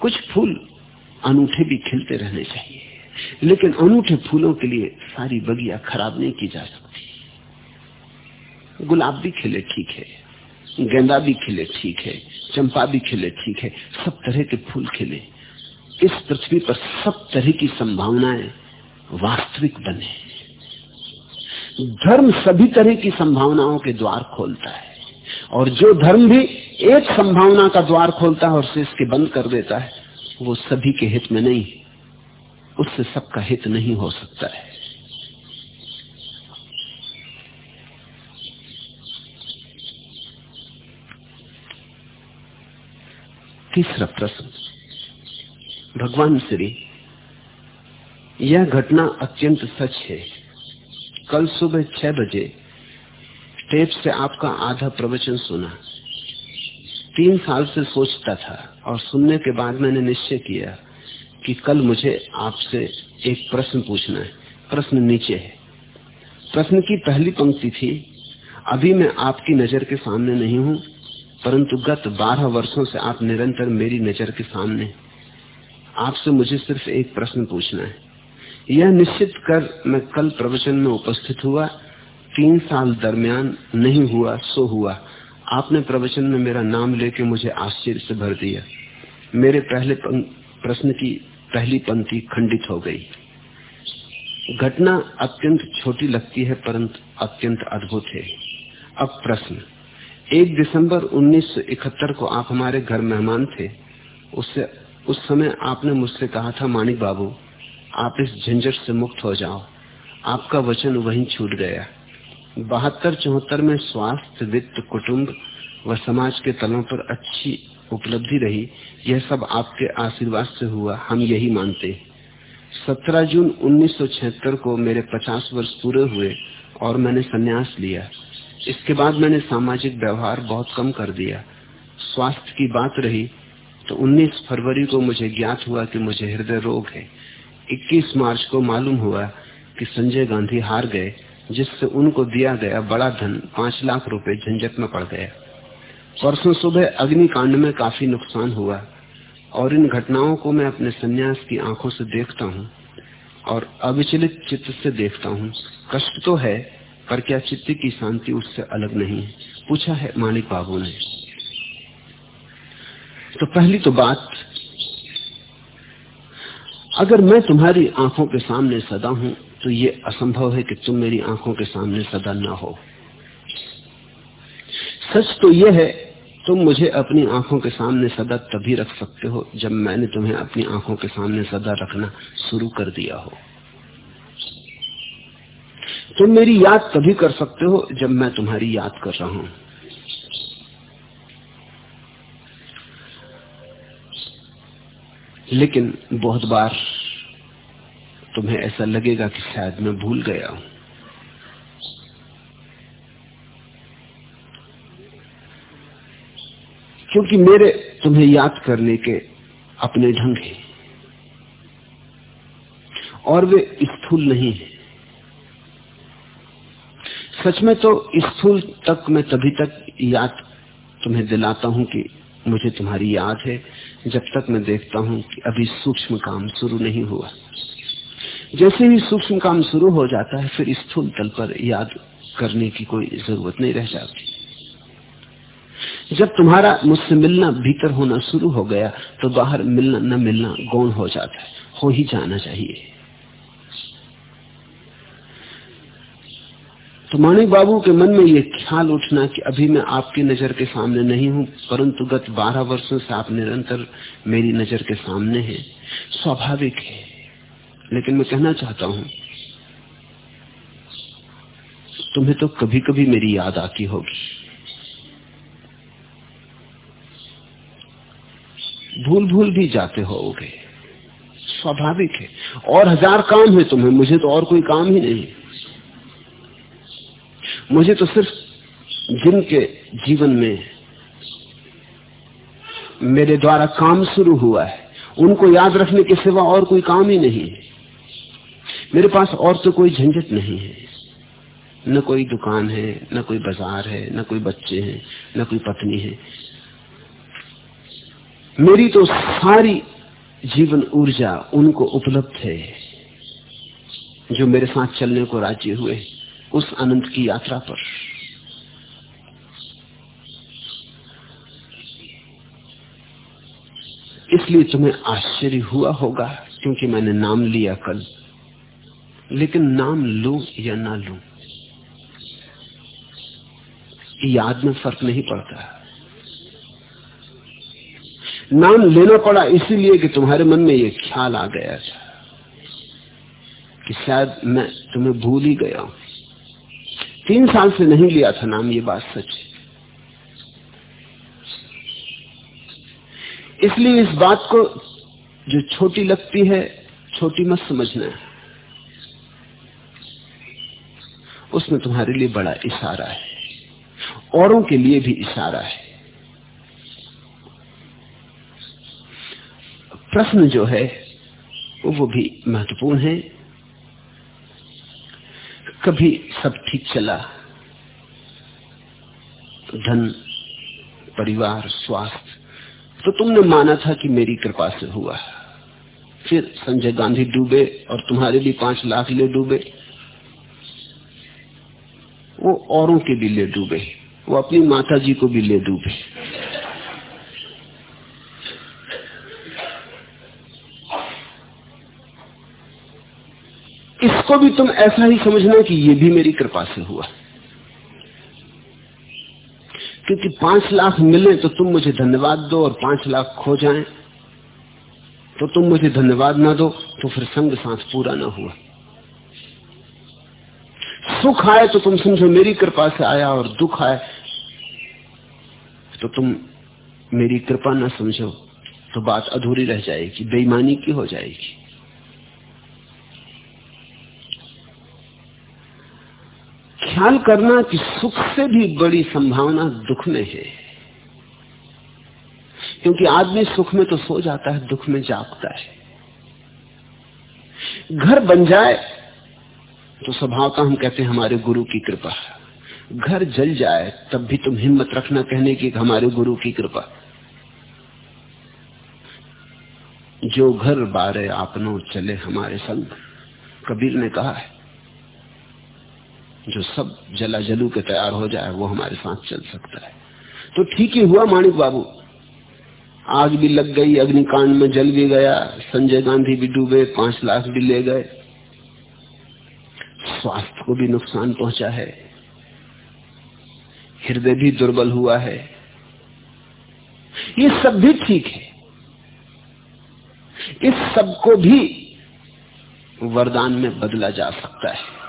कुछ फूल अनूठे भी खिलते रहने चाहिए। लेकिन अनूठे फूलों के लिए सारी बगिया खराब नहीं की जा सकती। गुलाब भी खिले ठीक है। गेंदा भी खिले ठीक है। चंपा भी खिले ठीक है। सब तरह के फूल खिले। इस पृथ्वी पर सब तरह की संभावनाएँ वास्तविक बने धर्म सभी तरह की संभावनाओं के द्वार खोलता है। और जो धर्म भी एक संभावना का द्वार खोलता है और से इसके बंद कर देता है, वो सभी के हित में नहीं, उससे सबका हित नहीं हो सकता है। तीसरा प्रश्न। भगवान श्री, यह घटना अत्यंत सच है। कल सुबह छह बजे टेप से आपका आधा प्रवचन सुना। तीन साल से सोचता था और सुनने के बाद मैंने निश्चय किया कि कल मुझे आपसे एक प्रश्न पूछना है। प्रश्न नीचे है। प्रश्न की पहली पंक्ति थी, अभी मैं आपकी नज़र के सामने नहीं हूँ, परंतु गत बारह वर्षों से आप निरंतर मेरी नज़र के सामने आपसे मुझे सिर्फ़ एक प्रश्न पूछना है। यह निश्चित कर मैं कल प्रवचन में उपस्थित हुआ, तीन साल दरमियान नहीं हुआ, सो हुआ। आपने प्रवचन में मेरा नाम लेके मुझे आश्चर्य से भर दिया। मेरे पहले प्रश्न की पहली पंक्ति खंडित हो गई। घटना अत्यंत छोटी लगती है, परंतु अत्यंत अद्भुत है। अब प्रश्न। एक दिसंबर 1971 को आप हमारे घर मेहमान थे, उससे उस समय आपने मुझसे कहा था, मानिक बाबू, आप इस झंझट से मुक्त हो जाओ। आपका वचन वहीं छूट गया। बहत्तर चौहत्तर में स्वास्थ्य, वित्त, कुटुंब व समाज के तलों पर अच्छी उपलब्धि रही। यह सब आपके आशीर्वाद से हुआ, हम यही मानते। सत्रह जून 1976 को मेरे 50 वर्ष पूरे हुए और मैंने संन्यास लिया। इसके बाद मैंने सामाजिक व्यवहार बहुत कम कर दिया। स्वास्थ्य की बात रही तो 19 फरवरी को मुझे ज्ञात हुआ कि मुझे हृदय रोग है। 21 मार्च को मालूम हुआ कि संजय गांधी हार गए, जिससे उनको दिया गया बड़ा धन पाँच लाख रुपए झंझट में पड़ गया। परसों सुबह अग्निकांड में काफ़ी नुकसान हुआ और इन घटनाओं को मैं अपने सन्यास की आँखों से देखता हूँ और अविचलित चित्त से देखता हूँ। कष्ट तो है, पर क्या चित्त की शांति उससे अलग नहीं है? पूछा है मालिक बाबू ने। तो पहली तो बात, अगर मैं तुम्हारी आँखों के सामने सदा हूँ तो ये असंभव है कि तुम मेरी आँखों के सामने सदा न हो। सच तो यह है, तुम मुझे अपनी आँखों के सामने सदा तभी रख सकते हो जब मैंने तुम्हें अपनी आँखों के सामने सदा रखना शुरू कर दिया हो। तुम मेरी याद तभी कर सकते हो जब मैं तुम्हारी याद कर रहा हूँ। लेकिन बहुत बार तुम्हें ऐसा लगेगा कि शायद मैं भूल गया हूँ। क्योंकि मेरे तुम्हें याद करने के अपने ढंग हैं। और वे स्थूल नहीं है। सच में तो स्थूल तक मैं तभी तक याद तुम्हें दिलाता हूँ कि मुझे तुम्हारी याद है जब तक मैं देखता हूँ कि अभी सूक्ष्म काम शुरू नहीं हुआ। जैसे ही सूक्ष्म काम शुरू हो जाता है, फिर स्थूल तल पर याद करने की कोई ज़रूरत नहीं रह जाती। जब तुम्हारा मुझसे मिलना भीतर होना शुरू हो गया तो बाहर मिलना न मिलना गौण हो जाता है। हो ही जाना चाहिए। तो मानिक बाबू के मन में यह ख्याल उठना कि अभी मैं आपकी नज़र के सामने नहीं हूँ, परंतु गत बारह वर्षों से आप निरंतर मेरी नज़र के सामने हैं। स्वाभाविक है। लेकिन मैं कहना चाहता हूँ, तुम्हें तो कभी कभी मेरी याद आती होगी। भूल भूल भी जाते होगे। स्वाभाविक है। और हज़ार काम है तुम्हें, मुझे तो और कोई काम ही नहीं। मुझे तो सिर्फ़ जिनके जीवन में मेरे द्वारा काम शुरू हुआ है, उनको याद रखने के सिवा और कोई काम ही नहीं है। मेरे पास और तो कोई झंझट नहीं है। न कोई दुकान है, न कोई बाज़ार है, न कोई बच्चे हैं, न कोई पत्नी है। मेरी तो सारी जीवन ऊर्जा उनको उपलब्ध है, जो मेरे साथ चलने को राज़ी हुए। उस आनंद की यात्रा पर। इसलिए तुम्हें आश्चर्य हुआ होगा, क्योंकि मैंने नाम लिया कल। लेकिन नाम लू या ना लू, याद में फ़र्क नहीं पड़ता। नाम लेना पड़ा इसीलिए कि तुम्हारे मन में यह ख्याल आ गया था कि शायद मैं तुम्हें भूल ही गया हूँ। तीन साल से नहीं लिया था नाम, ये बात सच है। इसलिए इस बात को जो छोटी लगती है, छोटी मत समझना है। उसमें तुम्हारे लिए बड़ा इशारा है। औरों के लिए भी इशारा है। प्रश्न जो है, वो भी महत्वपूर्ण है। कभी सब ठीक चला धन, परिवार, स्वास्थ्य तो तुमने माना था कि मेरी कृपा से हुआ। फिर संजय गांधी डूबे और तुम्हारे भी पाँच लाख ले डूबे। वो औरों के भी ले डूबे, वो अपनी माता जी को भी ले डूबे। इसको भी तुम ऐसा ही समझना कि ये भी मेरी कृपा से हुआ। क्योंकि पाँच लाख मिले तो तुम मुझे धन्यवाद दो और पाँच लाख खो जाएँ। तो तुम मुझे धन्यवाद ना दो तो फिर संग सांस पूरा ना हुआ। सुख आए तो तुम समझो मेरी कृपा से आया और दुख आए तो तुम मेरी कृपा ना समझो तो बात अधूरी रह जाएगी, बेईमानी की हो जाएगी। ख्याल करना कि सुख से भी बड़ी संभावना दुख में है। क्योंकि आदमी सुख में तो सो जाता है, दुख में जागता है। घर बन जाए तो स्वभाव का हम कहते हैं हमारे गुरु की कृपा। घर जल जाए, तब भी तुम हिम्मत रखना कहने की हमारे गुरु की कृपा। जो घर बारे आपनों चले हमारे संग, कबीर ने कहा है जो सब जला जलू के तैयार हो जाए, वो हमारे साथ चल सकता है। तो ठीक ही हुआ माणिक बाबू। आग भी लग गई, अग्निकांड में जल भी गया, संजय गांधी भी डूबे, पाँच लाख भी ले गए। स्वास्थ्य को भी नुकसान पहुँचा है। हृदय भी दुर्बल हुआ है। ये सब भी ठीक है। इस सबको भी वरदान में बदला जा सकता है।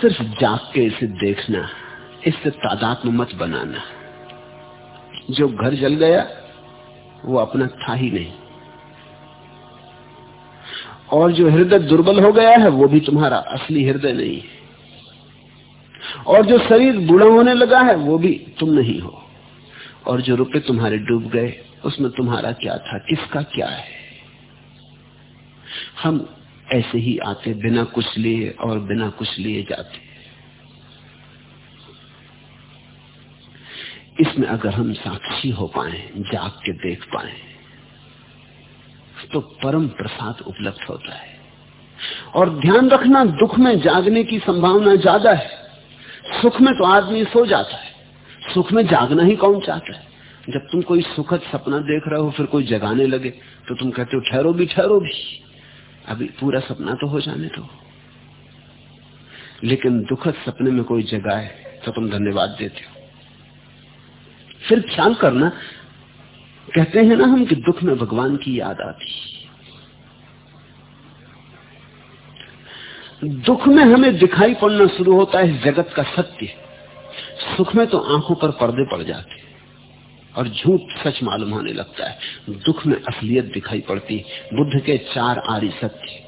सिर्फ़ जाग के इसे देखना, इससे तादाद में मत बनाना। जो घर जल गया, वो अपना था ही नहीं। और जो हृदय दुर्बल हो गया है, वो भी तुम्हारा असली हृदय नहीं। और जो शरीर बूढ़ा होने लगा है, वो भी तुम नहीं हो। और जो रुपए तुम्हारे डूब गए, उसमें तुम्हारा क्या था, किसका क्या है? हम ऐसे ही आते, बिना कुछ लिए और बिना कुछ लिए जाते। इसमें अगर हम साक्षी हो पाए, जाग के देख पाए तो परम प्रसाद उपलब्ध होता है। और ध्यान रखना, दुख में जागने की संभावना ज़्यादा है। सुख में तो आदमी सो जाता है। सुख में जागना ही कौन चाहता है? जब तुम कोई सुखद सपना देख रहे हो, फिर कोई जगाने लगे तो तुम कहते हो, ठहरो भी ठहरो भी। अभी पूरा सपना तो हो जाने दो। लेकिन दुखद सपने में कोई जगाए तो तुम धन्यवाद देते हो। फिर ख्याल करना, कहते हैं ना हम कि दुख में भगवान की याद आती दुख में हमें दिखाई पड़ना शुरू होता है, जगत का सत्य। सुख में तो आँखों पर पर्दे पड़ जाते। और झूठ सच मालूम होने लगता है। दुख में असलियत दिखाई पड़ती। बुद्ध के चार आर्य सत्य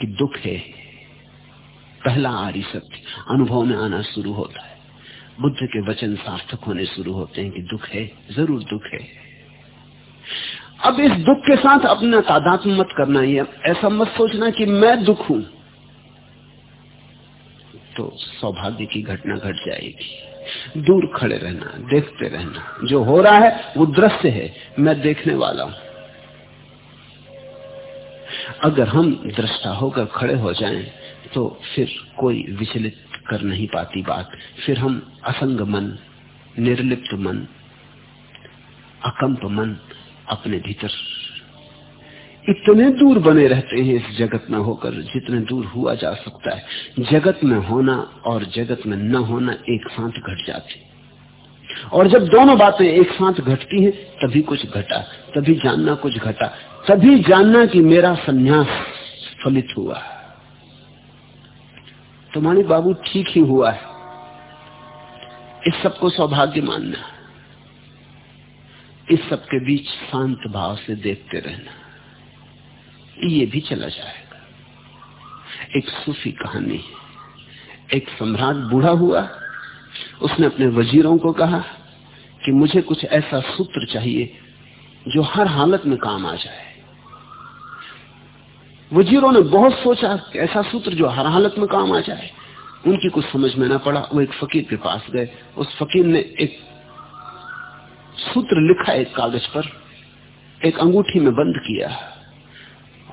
कि दुख है, पहला आर्य सत्य। अनुभव में आना शुरू होता है। बुद्ध के वचन सार्थक होने शुरू होते हैं कि दुख है, ज़रूर दुख है। अब इस दुख के साथ अपना तादात्म मत करना ही ऐसा मत सोचना कि मैं दुख हूँ तो सौभाग्य की घटना घट जाएगी। दूर खड़े रहना, देखते रहना। जो हो रहा है, वो दृश्य है, मैं देखने वाला हूँ। अगर हम दृष्टा होकर खड़े हो जाएँ तो फिर कोई विचलित कर नहीं पाती बात। फिर हम असंग मन, निर्लिप्त मन, अकंप मन अपने भीतर इतने दूर बने रहते हैं इस जगत में होकर जितने दूर हुआ जा सकता है। जगत में होना और जगत में न होना एक साथ घट जाते और जब दोनों बातें एक साथ घटती हैं, तभी कुछ घटा, तभी जानना कुछ घटा, तभी जानना कि मेरा संन्यास फलित हुआ। तुम्हारी बाबू, ठीक ही हुआ है। इस सबको सौभाग्य मानना। इस सब के बीच शांत भाव से देखते रहना। ये भी चला जाएगा। एक सूफी कहानी एक सम्राट बूढ़ा हुआ, उसने अपने वजीरों को कहा कि मुझे कुछ ऐसा सूत्र चाहिए जो हर हालत में काम आ जाए। वजीरों ने बहुत सोचा कि ऐसा सूत्र जो हर हालत में काम आ जाए, उनकी कुछ समझ में ना पड़ा। वो एक फकीर के पास गए। उस फकीर ने एक सूत्र लिखा एक कागज़ पर, एक अंगूठी में बंद किया।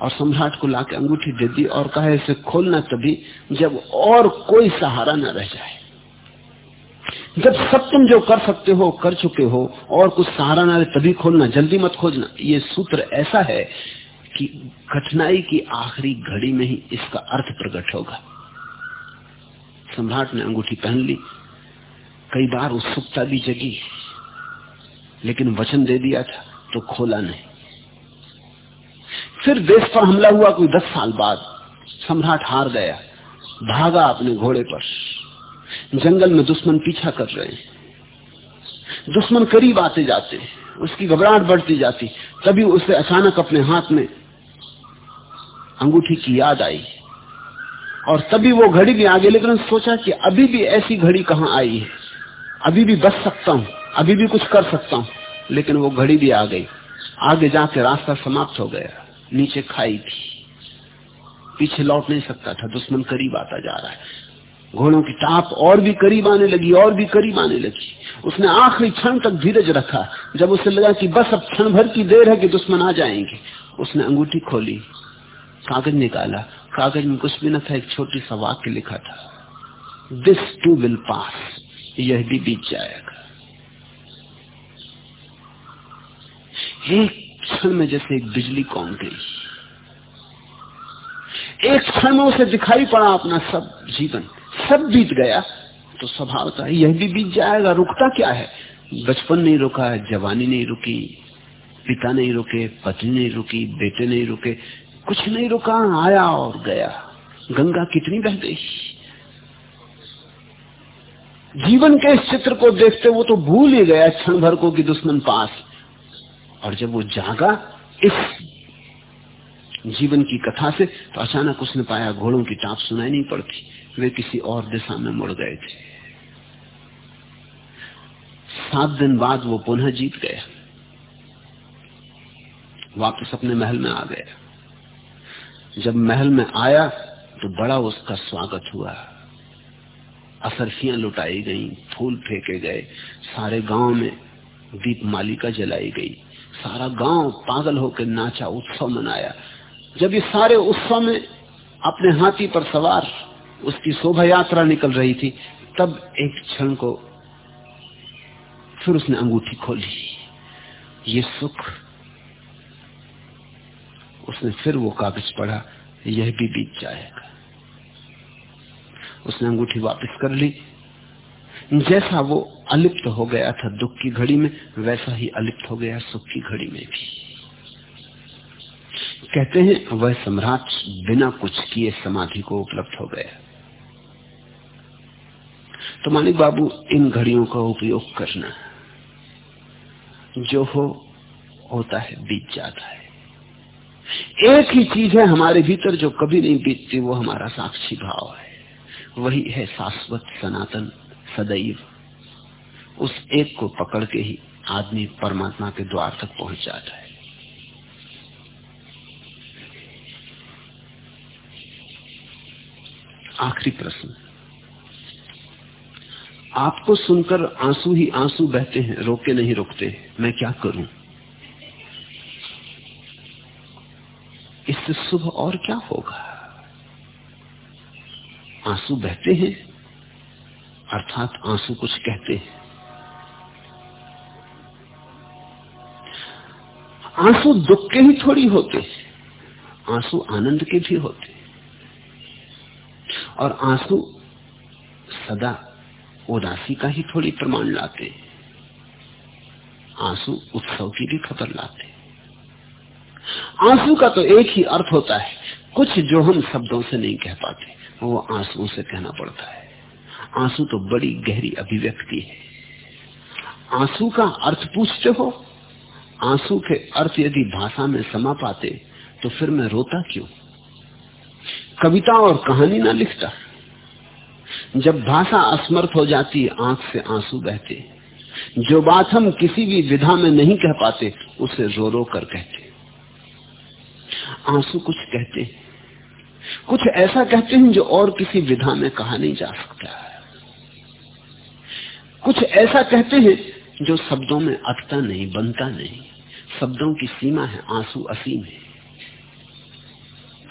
और सम्राट को लाके अंगूठी दे दी और कहा, इसे खोलना तभी जब और कोई सहारा न रह जाए। जब सब तुम जो कर सकते हो, कर चुके हो और कुछ सहारा ना रहे तभी खोलना, जल्दी मत खोजना। ये सूत्र ऐसा है कि कठिनाई की आखिरी घड़ी में ही इसका अर्थ प्रकट होगा। सम्राट ने अंगूठी पहन ली। कई बार उत्सुकता भी जगी, लेकिन वचन दे दिया था तो खोला नहीं। फिर देश पर हमला हुआ कोई दस साल बाद सम्राट हार गया, भागा अपने घोड़े पर। जंगल में दुश्मन पीछा कर रहे दुश्मन करीब आते जाते उसकी घबराहट बढ़ती जाती, तभी उसे अचानक अपने हाथ में अंगूठी की याद आई। और तभी वो घड़ी भी आगे, लेकिन सोचा कि अभी भी ऐसी घड़ी कहाँ आई है। अभी भी बच सकता हूँ, अभी भी कुछ कर सकता हूँ, लेकिन वो घड़ी भी आ गई। आगे जाके रास्ता समाप्त हो गया। नीचे खाई थी। पीछे लौट नहीं सकता था, दुश्मन करीब आता जा रहा है। घोड़ों की टाप और भी करीब आने लगी, और भी करीब आने लगी। उसने आखिरी क्षण तक धीरज रखा, जब उसे लगा कि बस अब क्षण भर की देर है कि दुश्मन आ जाएँगे। उसने अंगूठी खोली, कागज़ निकाला। कागज़ में कुछ भी न था, एक छोटी सा वाक्य लिखा था दिस टू विल पास यह भी बीत जाएगा। एक क्षण में जैसे एक बिजली कौन गई? एक क्षण में उसे दिखाई पड़ा अपना सब जीवन। सब बीत गया तो स्वभाव था, यह भी बीत जाएगा, रुकता क्या है? बचपन नहीं रुका, जवानी नहीं रुकी, पिता नहीं रुके, पत्नी नहीं रुकी, बेटे नहीं रुके, कुछ नहीं रुका, आया और गया। गंगा कितनी बह गई? जीवन के इस चित्र को देखते वो तो भूल ही गया, क्षण भर को कि दुश्मन पास। और जब वो जागा इस जीवन की कथा से तो अचानक उसने पाया घोड़ों की टाप सुनाई नहीं पड़ती। वे किसी और दिशा में मुड़ गए थे। सात दिन बाद वो पुनः जीत गया। वापस अपने महल में आ गया। जब महल में आया तो बड़ा उसका स्वागत हुआ। असरफियाँ लुटाई गई, फूल फेंके गए, सारे गाँव में दीप मालिका जलाई गई। सारा गाँव पागल होकर नाचा, उत्सव मनाया। जब ये सारे उत्सव में अपने हाथी पर सवार, उसकी शोभा यात्रा निकल रही थी, तब एक क्षण को फिर उसने अंगूठी खोली। ये सुख, उसने फिर वो कागज़ पढ़ा, यह भी बीत जाएगा। उसने अंगूठी वापस कर ली। जैसा वो अलिप्त हो गया था दुख की घड़ी में, वैसा ही अलिप्त हो गया सुख की घड़ी में भी। कहते हैं, वह सम्राट बिना कुछ किए समाधि को उपलब्ध हो गया। तो मानिक बाबू, इन घड़ियों का उपयोग करना, जो हो, होता है, बीत जाता है। एक ही चीज़ है हमारे भीतर जो कभी नहीं बीतती, वो हमारा साक्षी भाव है। वही है शाश्वत सनातन, सदैव उस एक को पकड़ के ही आदमी परमात्मा के द्वार तक पहुँच जाता है। आखिरी प्रश्न। आपको सुनकर आँसू ही आँसू बहते हैं, रोके नहीं रुकते। मैं क्या करूँ? इससे शुभ और क्या होगा? आँसू बहते हैं, अर्थात आँसू कुछ कहते हैं। आँसू दुख के ही थोड़ी होते आँसू आनंद के भी होते और आँसू सदा उदासी का ही थोड़ी प्रमाण लाते आँसू उत्सव की भी खबर लाते आँसू का तो एक ही अर्थ होता है, कुछ जो हम शब्दों से नहीं कह पाते, वो आंसुओं से कहना पड़ता है। आँसू तो बड़ी गहरी अभिव्यक्ति है। आँसू का अर्थ पूछते हो आँसू के अर्थ यदि भाषा में समा पाते तो फिर मैं रोता क्यों? कविता और कहानी ना लिखता। जब भाषा असमर्थ हो जाती, आँख से आँसू बहते। जो बात हम किसी भी विधा में नहीं कह पाते, उसे रो रो कर कहते। आँसू कुछ कहते। कुछ ऐसा कहते हैं जो और किसी विधा में कहा नहीं जा सकता। कुछ ऐसा कहते हैं जो शब्दों में अटता नहीं, बनता नहीं। शब्दों की सीमा है, आँसू असीम है।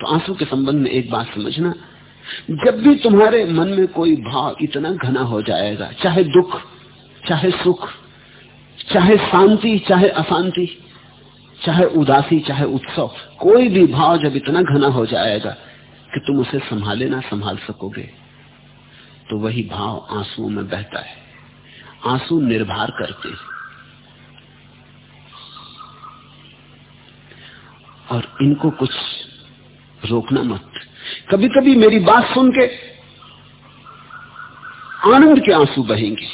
तो आँसू के संबंध में एक बात समझना, जब भी तुम्हारे मन में कोई भाव इतना घना हो जाएगा, चाहे दुख, चाहे सुख, चाहे शांति, चाहे अशांति, चाहे उदासी, चाहे उत्सव, कोई भी भाव जब इतना घना हो जाएगा कि तुम उसे संभाले ना संभाल सकोगे तो वही भाव आंसुओं में बहता है। आँसू निर्भर करते और इनको कुछ रोकना मत। कभी कभी मेरी बात सुन के आनंद के आँसू बहेंगे।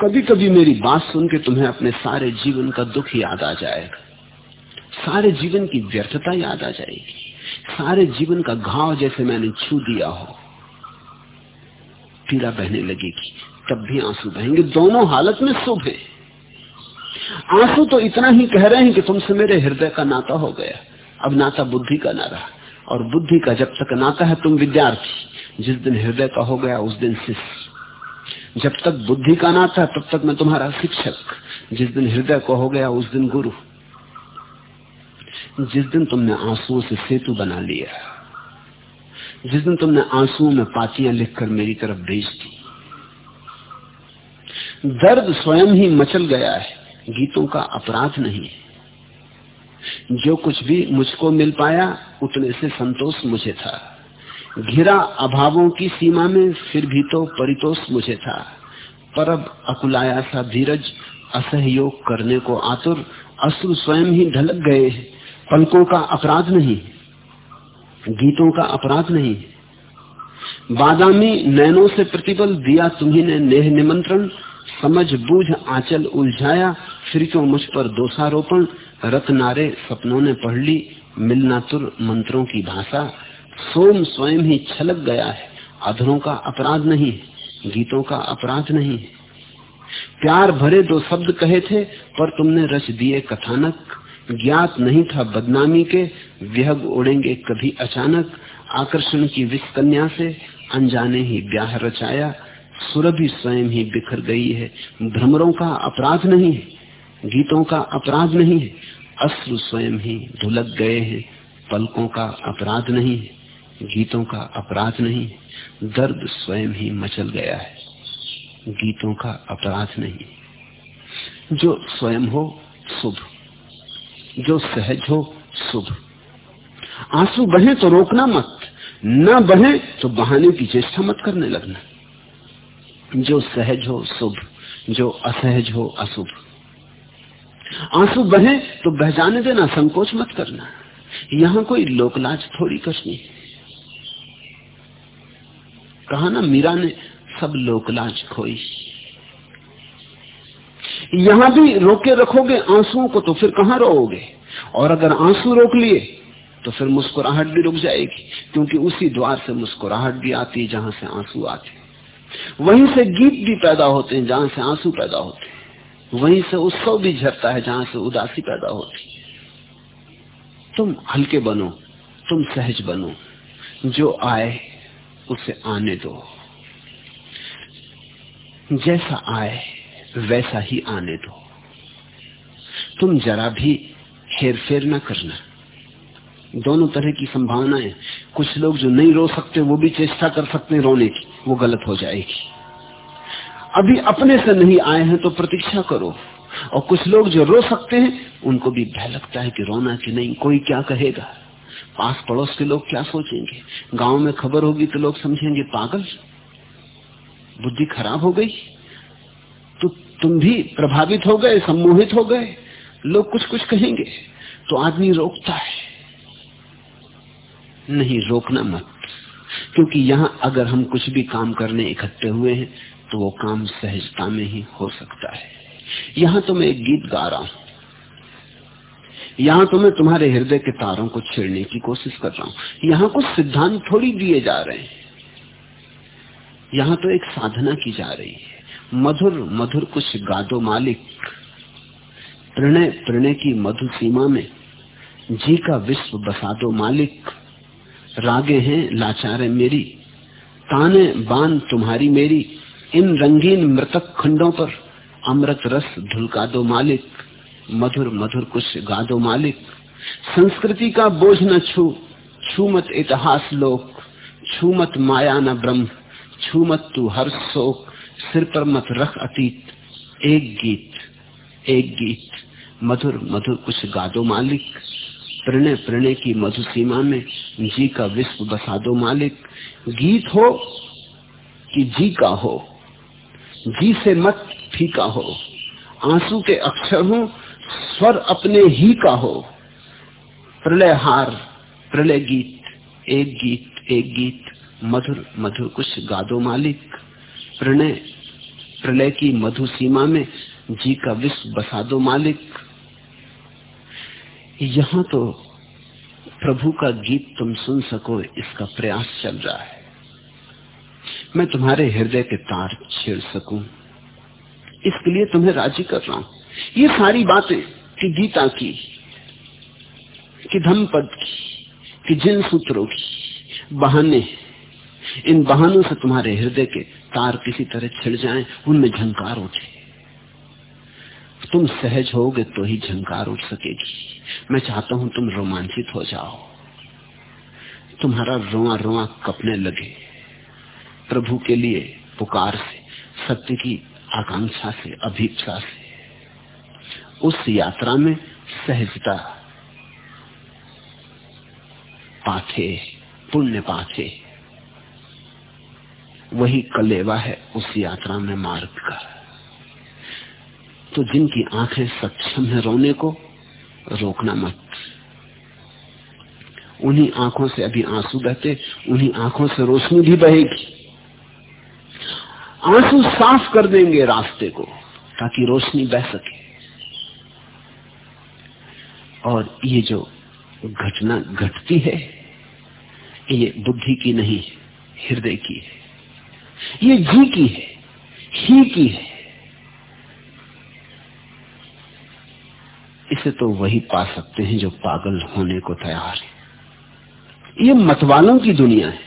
कभी कभी मेरी बात सुन के तुम्हें अपने सारे जीवन का दुख याद आ जाएगा। सारे जीवन की व्यर्थता याद आ जाएगी। सारे जीवन का घाव जैसे मैंने छू दिया हो, पीड़ा बहने लगेगी। तब भी आँसू बहेंगे। दोनों हालत में शुभ है। आँसू तो इतना ही कह रहे हैं कि तुमसे मेरे हृदय का नाता हो गया। अब नाता बुद्धि का ना रहा और बुद्धि का जब तक नाता है, तुम विद्यार्थी, जिस दिन हृदय का हो गया, उस दिन शिष्य। जब तक बुद्धि का नाता तब तक मैं तुम्हारा शिक्षक। जिस दिन हृदय का हो गया, उस दिन गुरु। जिस दिन तुमने आंसुओं से सेतु बना लिया, जिस दिन तुमने आंसुओं में पातियाँ लिखकर मेरी तरफ़ भेज दी दर्द स्वयं ही मचल गया है। गीतों का अपराध नहीं जो कुछ भी मुझको मिल पाया, उतने से संतोष मुझे था। घिरा अभावों की सीमा में, फिर भी तो परितोष मुझे था। पर अब अकुलाया सा धीरज, असहयोग करने को आतुर, अश्रु स्वयं ही ढलक गए पलकों का अपराध नहीं, गीतों का अपराध नहीं। बादामी नैनों से प्रतिबल दिया तुम्ही ने नेह निमंत्रण समझ बूझ आंचल उलझाया, फिर क्यों मुझ पर दोषारोपण? रत नारे सपनों ने पढ़ ली मिलना तुर मंत्रों की भाषा। सोम स्वयं ही छलक गया है, अधरों का अपराध नहीं गीतों का अपराध नहीं प्यार भरे दो शब्द कहे थे, पर तुमने रच दिए कथानक। ज्ञात नहीं था बदनामी के विहग उड़ेंगे कभी अचानक। आकर्षण की विष कन्या से, अनजाने ही ब्याह रचाया। सुरभि स्वयं ही बिखर गई है। भ्रमरों का अपराध नहीं है, गीतों का अपराध नहीं है, अश्रु स्वयं ही धुलक गए हैं। पलकों का अपराध नहीं है, गीतों का अपराध नहीं है, दर्द स्वयं ही मचल गया है। गीतों का अपराध नहीं जो स्वयं हो, शुभ। जो सहज हो, शुभ। आँसू बहे तो रोकना मत, न बहे तो बहाने की चेष्टा मत करने लगना। जो सहज हो, शुभ। जो असहज हो, अशुभ। आँसू बहे तो बह जाने देना, संकोच मत करना। यहाँ कोई लोकलाज थोड़ी करनी। कहा ना, मीरा ने सब लोकलाज खोई। यहाँ भी रोके रखोगे आंसुओं को तो फिर कहाँ रोओगे? और अगर आँसू रोक लिए तो फिर मुस्कुराहट भी रुक जाएगी, क्योंकि उसी द्वार से मुस्कुराहट भी आती है जहाँ से आँसू आते वहीं से गीत भी पैदा होते हैं, जहाँ से आँसू पैदा होते हैं। वहीं से उत्सव भी झरता है, जहाँ से उदासी पैदा होती है। तुम हल्के बनो, तुम सहज बनो, जो आए, उसे आने दो। जैसा आए, वैसा ही आने दो। तुम जरा भी हेर फेर न करना। दोनों तरह की संभावनाएँ कुछ लोग जो नहीं रो सकते, वो भी चेष्टा कर सकते हैं रोने की। वो गलत हो जाएगी। अभी अपने से नहीं आए हैं तो प्रतीक्षा करो। और कुछ लोग जो रो सकते हैं, उनको भी भय लगता है कि रोना कि नहीं, कोई क्या कहेगा? पास पड़ोस के लोग क्या सोचेंगे? गाँव में खबर होगी तो लोग समझेंगे, पागल? बुद्धि खराब हो गई? तो तुम भी प्रभावित हो गए, सम्मोहित हो गए। लोग कुछ कुछ कहेंगे तो आदमी रोकता है। नहीं, रोकना मत। क्योंकि यहाँ अगर हम कुछ भी काम करने इकट्ठे हुए हैं तो वो काम सहजता में ही हो सकता है। यहाँ तो मैं एक गीत गा रहा हूँ। यहाँ तो मैं तुम्हारे हृदय के तारों को छेड़ने की कोशिश कर रहा हूँ। यहाँ कुछ सिद्धांत थोड़ी दिए जा रहे हैं। यहाँ तो एक साधना की जा रही है। मधुर मधुर कुछ गादो मालिक, प्रणय प्रणय की मधु सीमा में जी का विश्व बसा दो मालिक रागे हैं, लाचारे मेरी। ताने बान तुम्हारी मेरी, इन रंगीन मृतक खंडों पर। अमृत रस धुलका दो मालिक, मधुर मधुर कुछ गा दो मालिक। संस्कृति का बोझ न छू छू मत इतिहास लोक, छू मत माया न ब्रह्म, छू मत तू हर शोक। सिर पर मत रख अतीत, एक गीत एक गीत। मधुर मधुर कुछ गा दो मालिक। प्रणय प्रणय की मधु सीमा में जी का विश्व बसा दो मालिक। गीत हो कि जी का हो। जी से मत फीका हो। आँसू के अक्षर हो, स्वर अपने ही का हो। प्रलय हार प्रलय गीत, एक गीत एक गीत। मधुर मधुर कुछ गादो मालिक। प्रणय प्रलय की मधु सीमा में जी का विश्व बसा दो मालिक। यहाँ तो प्रभु का गीत तुम सुन सको, इसका प्रयास चल रहा है। मैं तुम्हारे हृदय के तार छेड़ सकूँ। इसके लिए तुम्हें राज़ी कर रहा हूँ। ये सारी बातें कि गीता की, कि धमपद की, कि जिन सूत्रों की बहाने, इन बहानों से तुम्हारे हृदय के तार किसी तरह छिड़ जाएँ, उनमें झंकार उठे। तुम सहज होगे तो ही झंकार उठ सकेगी। मैं चाहता हूँ तुम रोमांचित हो जाओ। तुम्हारा रोआ रोआ कपने लगे। प्रभु के लिए पुकार से, सत्य की आकांक्षा से, अभीपसा से। उस यात्रा में सहजता पाथे, पुण्य पाथे। वही कलेवा है उस यात्रा में मार्ग का। तो जिनकी आँखें सक्षम है रोने को रोकना मत। उन्हीं आँखों से अभी आँसू बहते, उन्हीं आँखों से रोशनी भी बहेगी। आँसू साफ़ कर देंगे रास्ते को, ताकि रोशनी बह सके। और ये जो घटना घटती है, ये बुद्धि की नहीं, हृदय की है। ये जी की है, ही की है। इसे तो वही पा सकते हैं जो पागल होने को तैयार है। ये मतवालों की दुनिया है।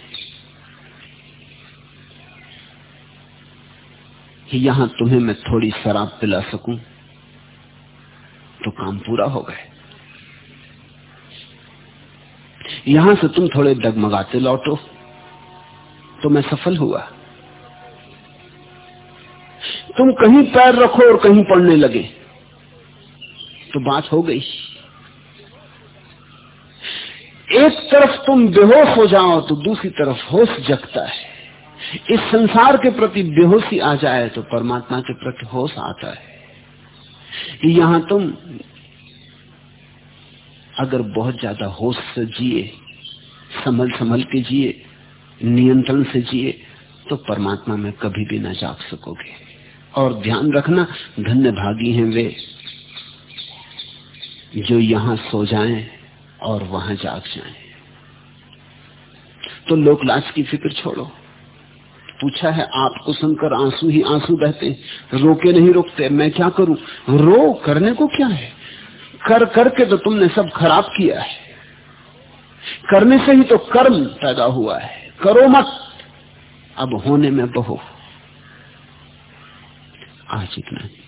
यहाँ तुम्हें मैं थोड़ी शराब पिला सकूँ तो काम पूरा हो गए यहाँ से तुम थोड़े डगमगाते लौटो तो मैं सफल हुआ। तुम कहीं पैर रखो और कहीं पड़ने लगे। तो बात हो गई। एक तरफ़ तुम बेहोश हो जाओ तो दूसरी तरफ़ होश जगता है। इस संसार के प्रति बेहोशी आ जाए तो परमात्मा के प्रति होश आता है। यहाँ तुम अगर बहुत ज़्यादा होश से जिए संभल संभल के जिए, नियंत्रण से जिए तो परमात्मा में कभी भी ना जाग सकोगे। और ध्यान रखना, धन्य भागी हैं वे। जो यहाँ सो जाएँ और वहाँ जाग जाएँ। तो लोकलाज की फ़िक्र छोड़ो। पूछा है, आपको सुनकर आँसू ही आँसू बहते रोके नहीं रोकते, मैं क्या करूँ? रो, करने को क्या है? कर, करके तो तुमने सब खराब किया है। करने से ही तो कर्म पैदा हुआ है। करो मत। अब होने में बहो। आज इतना ही।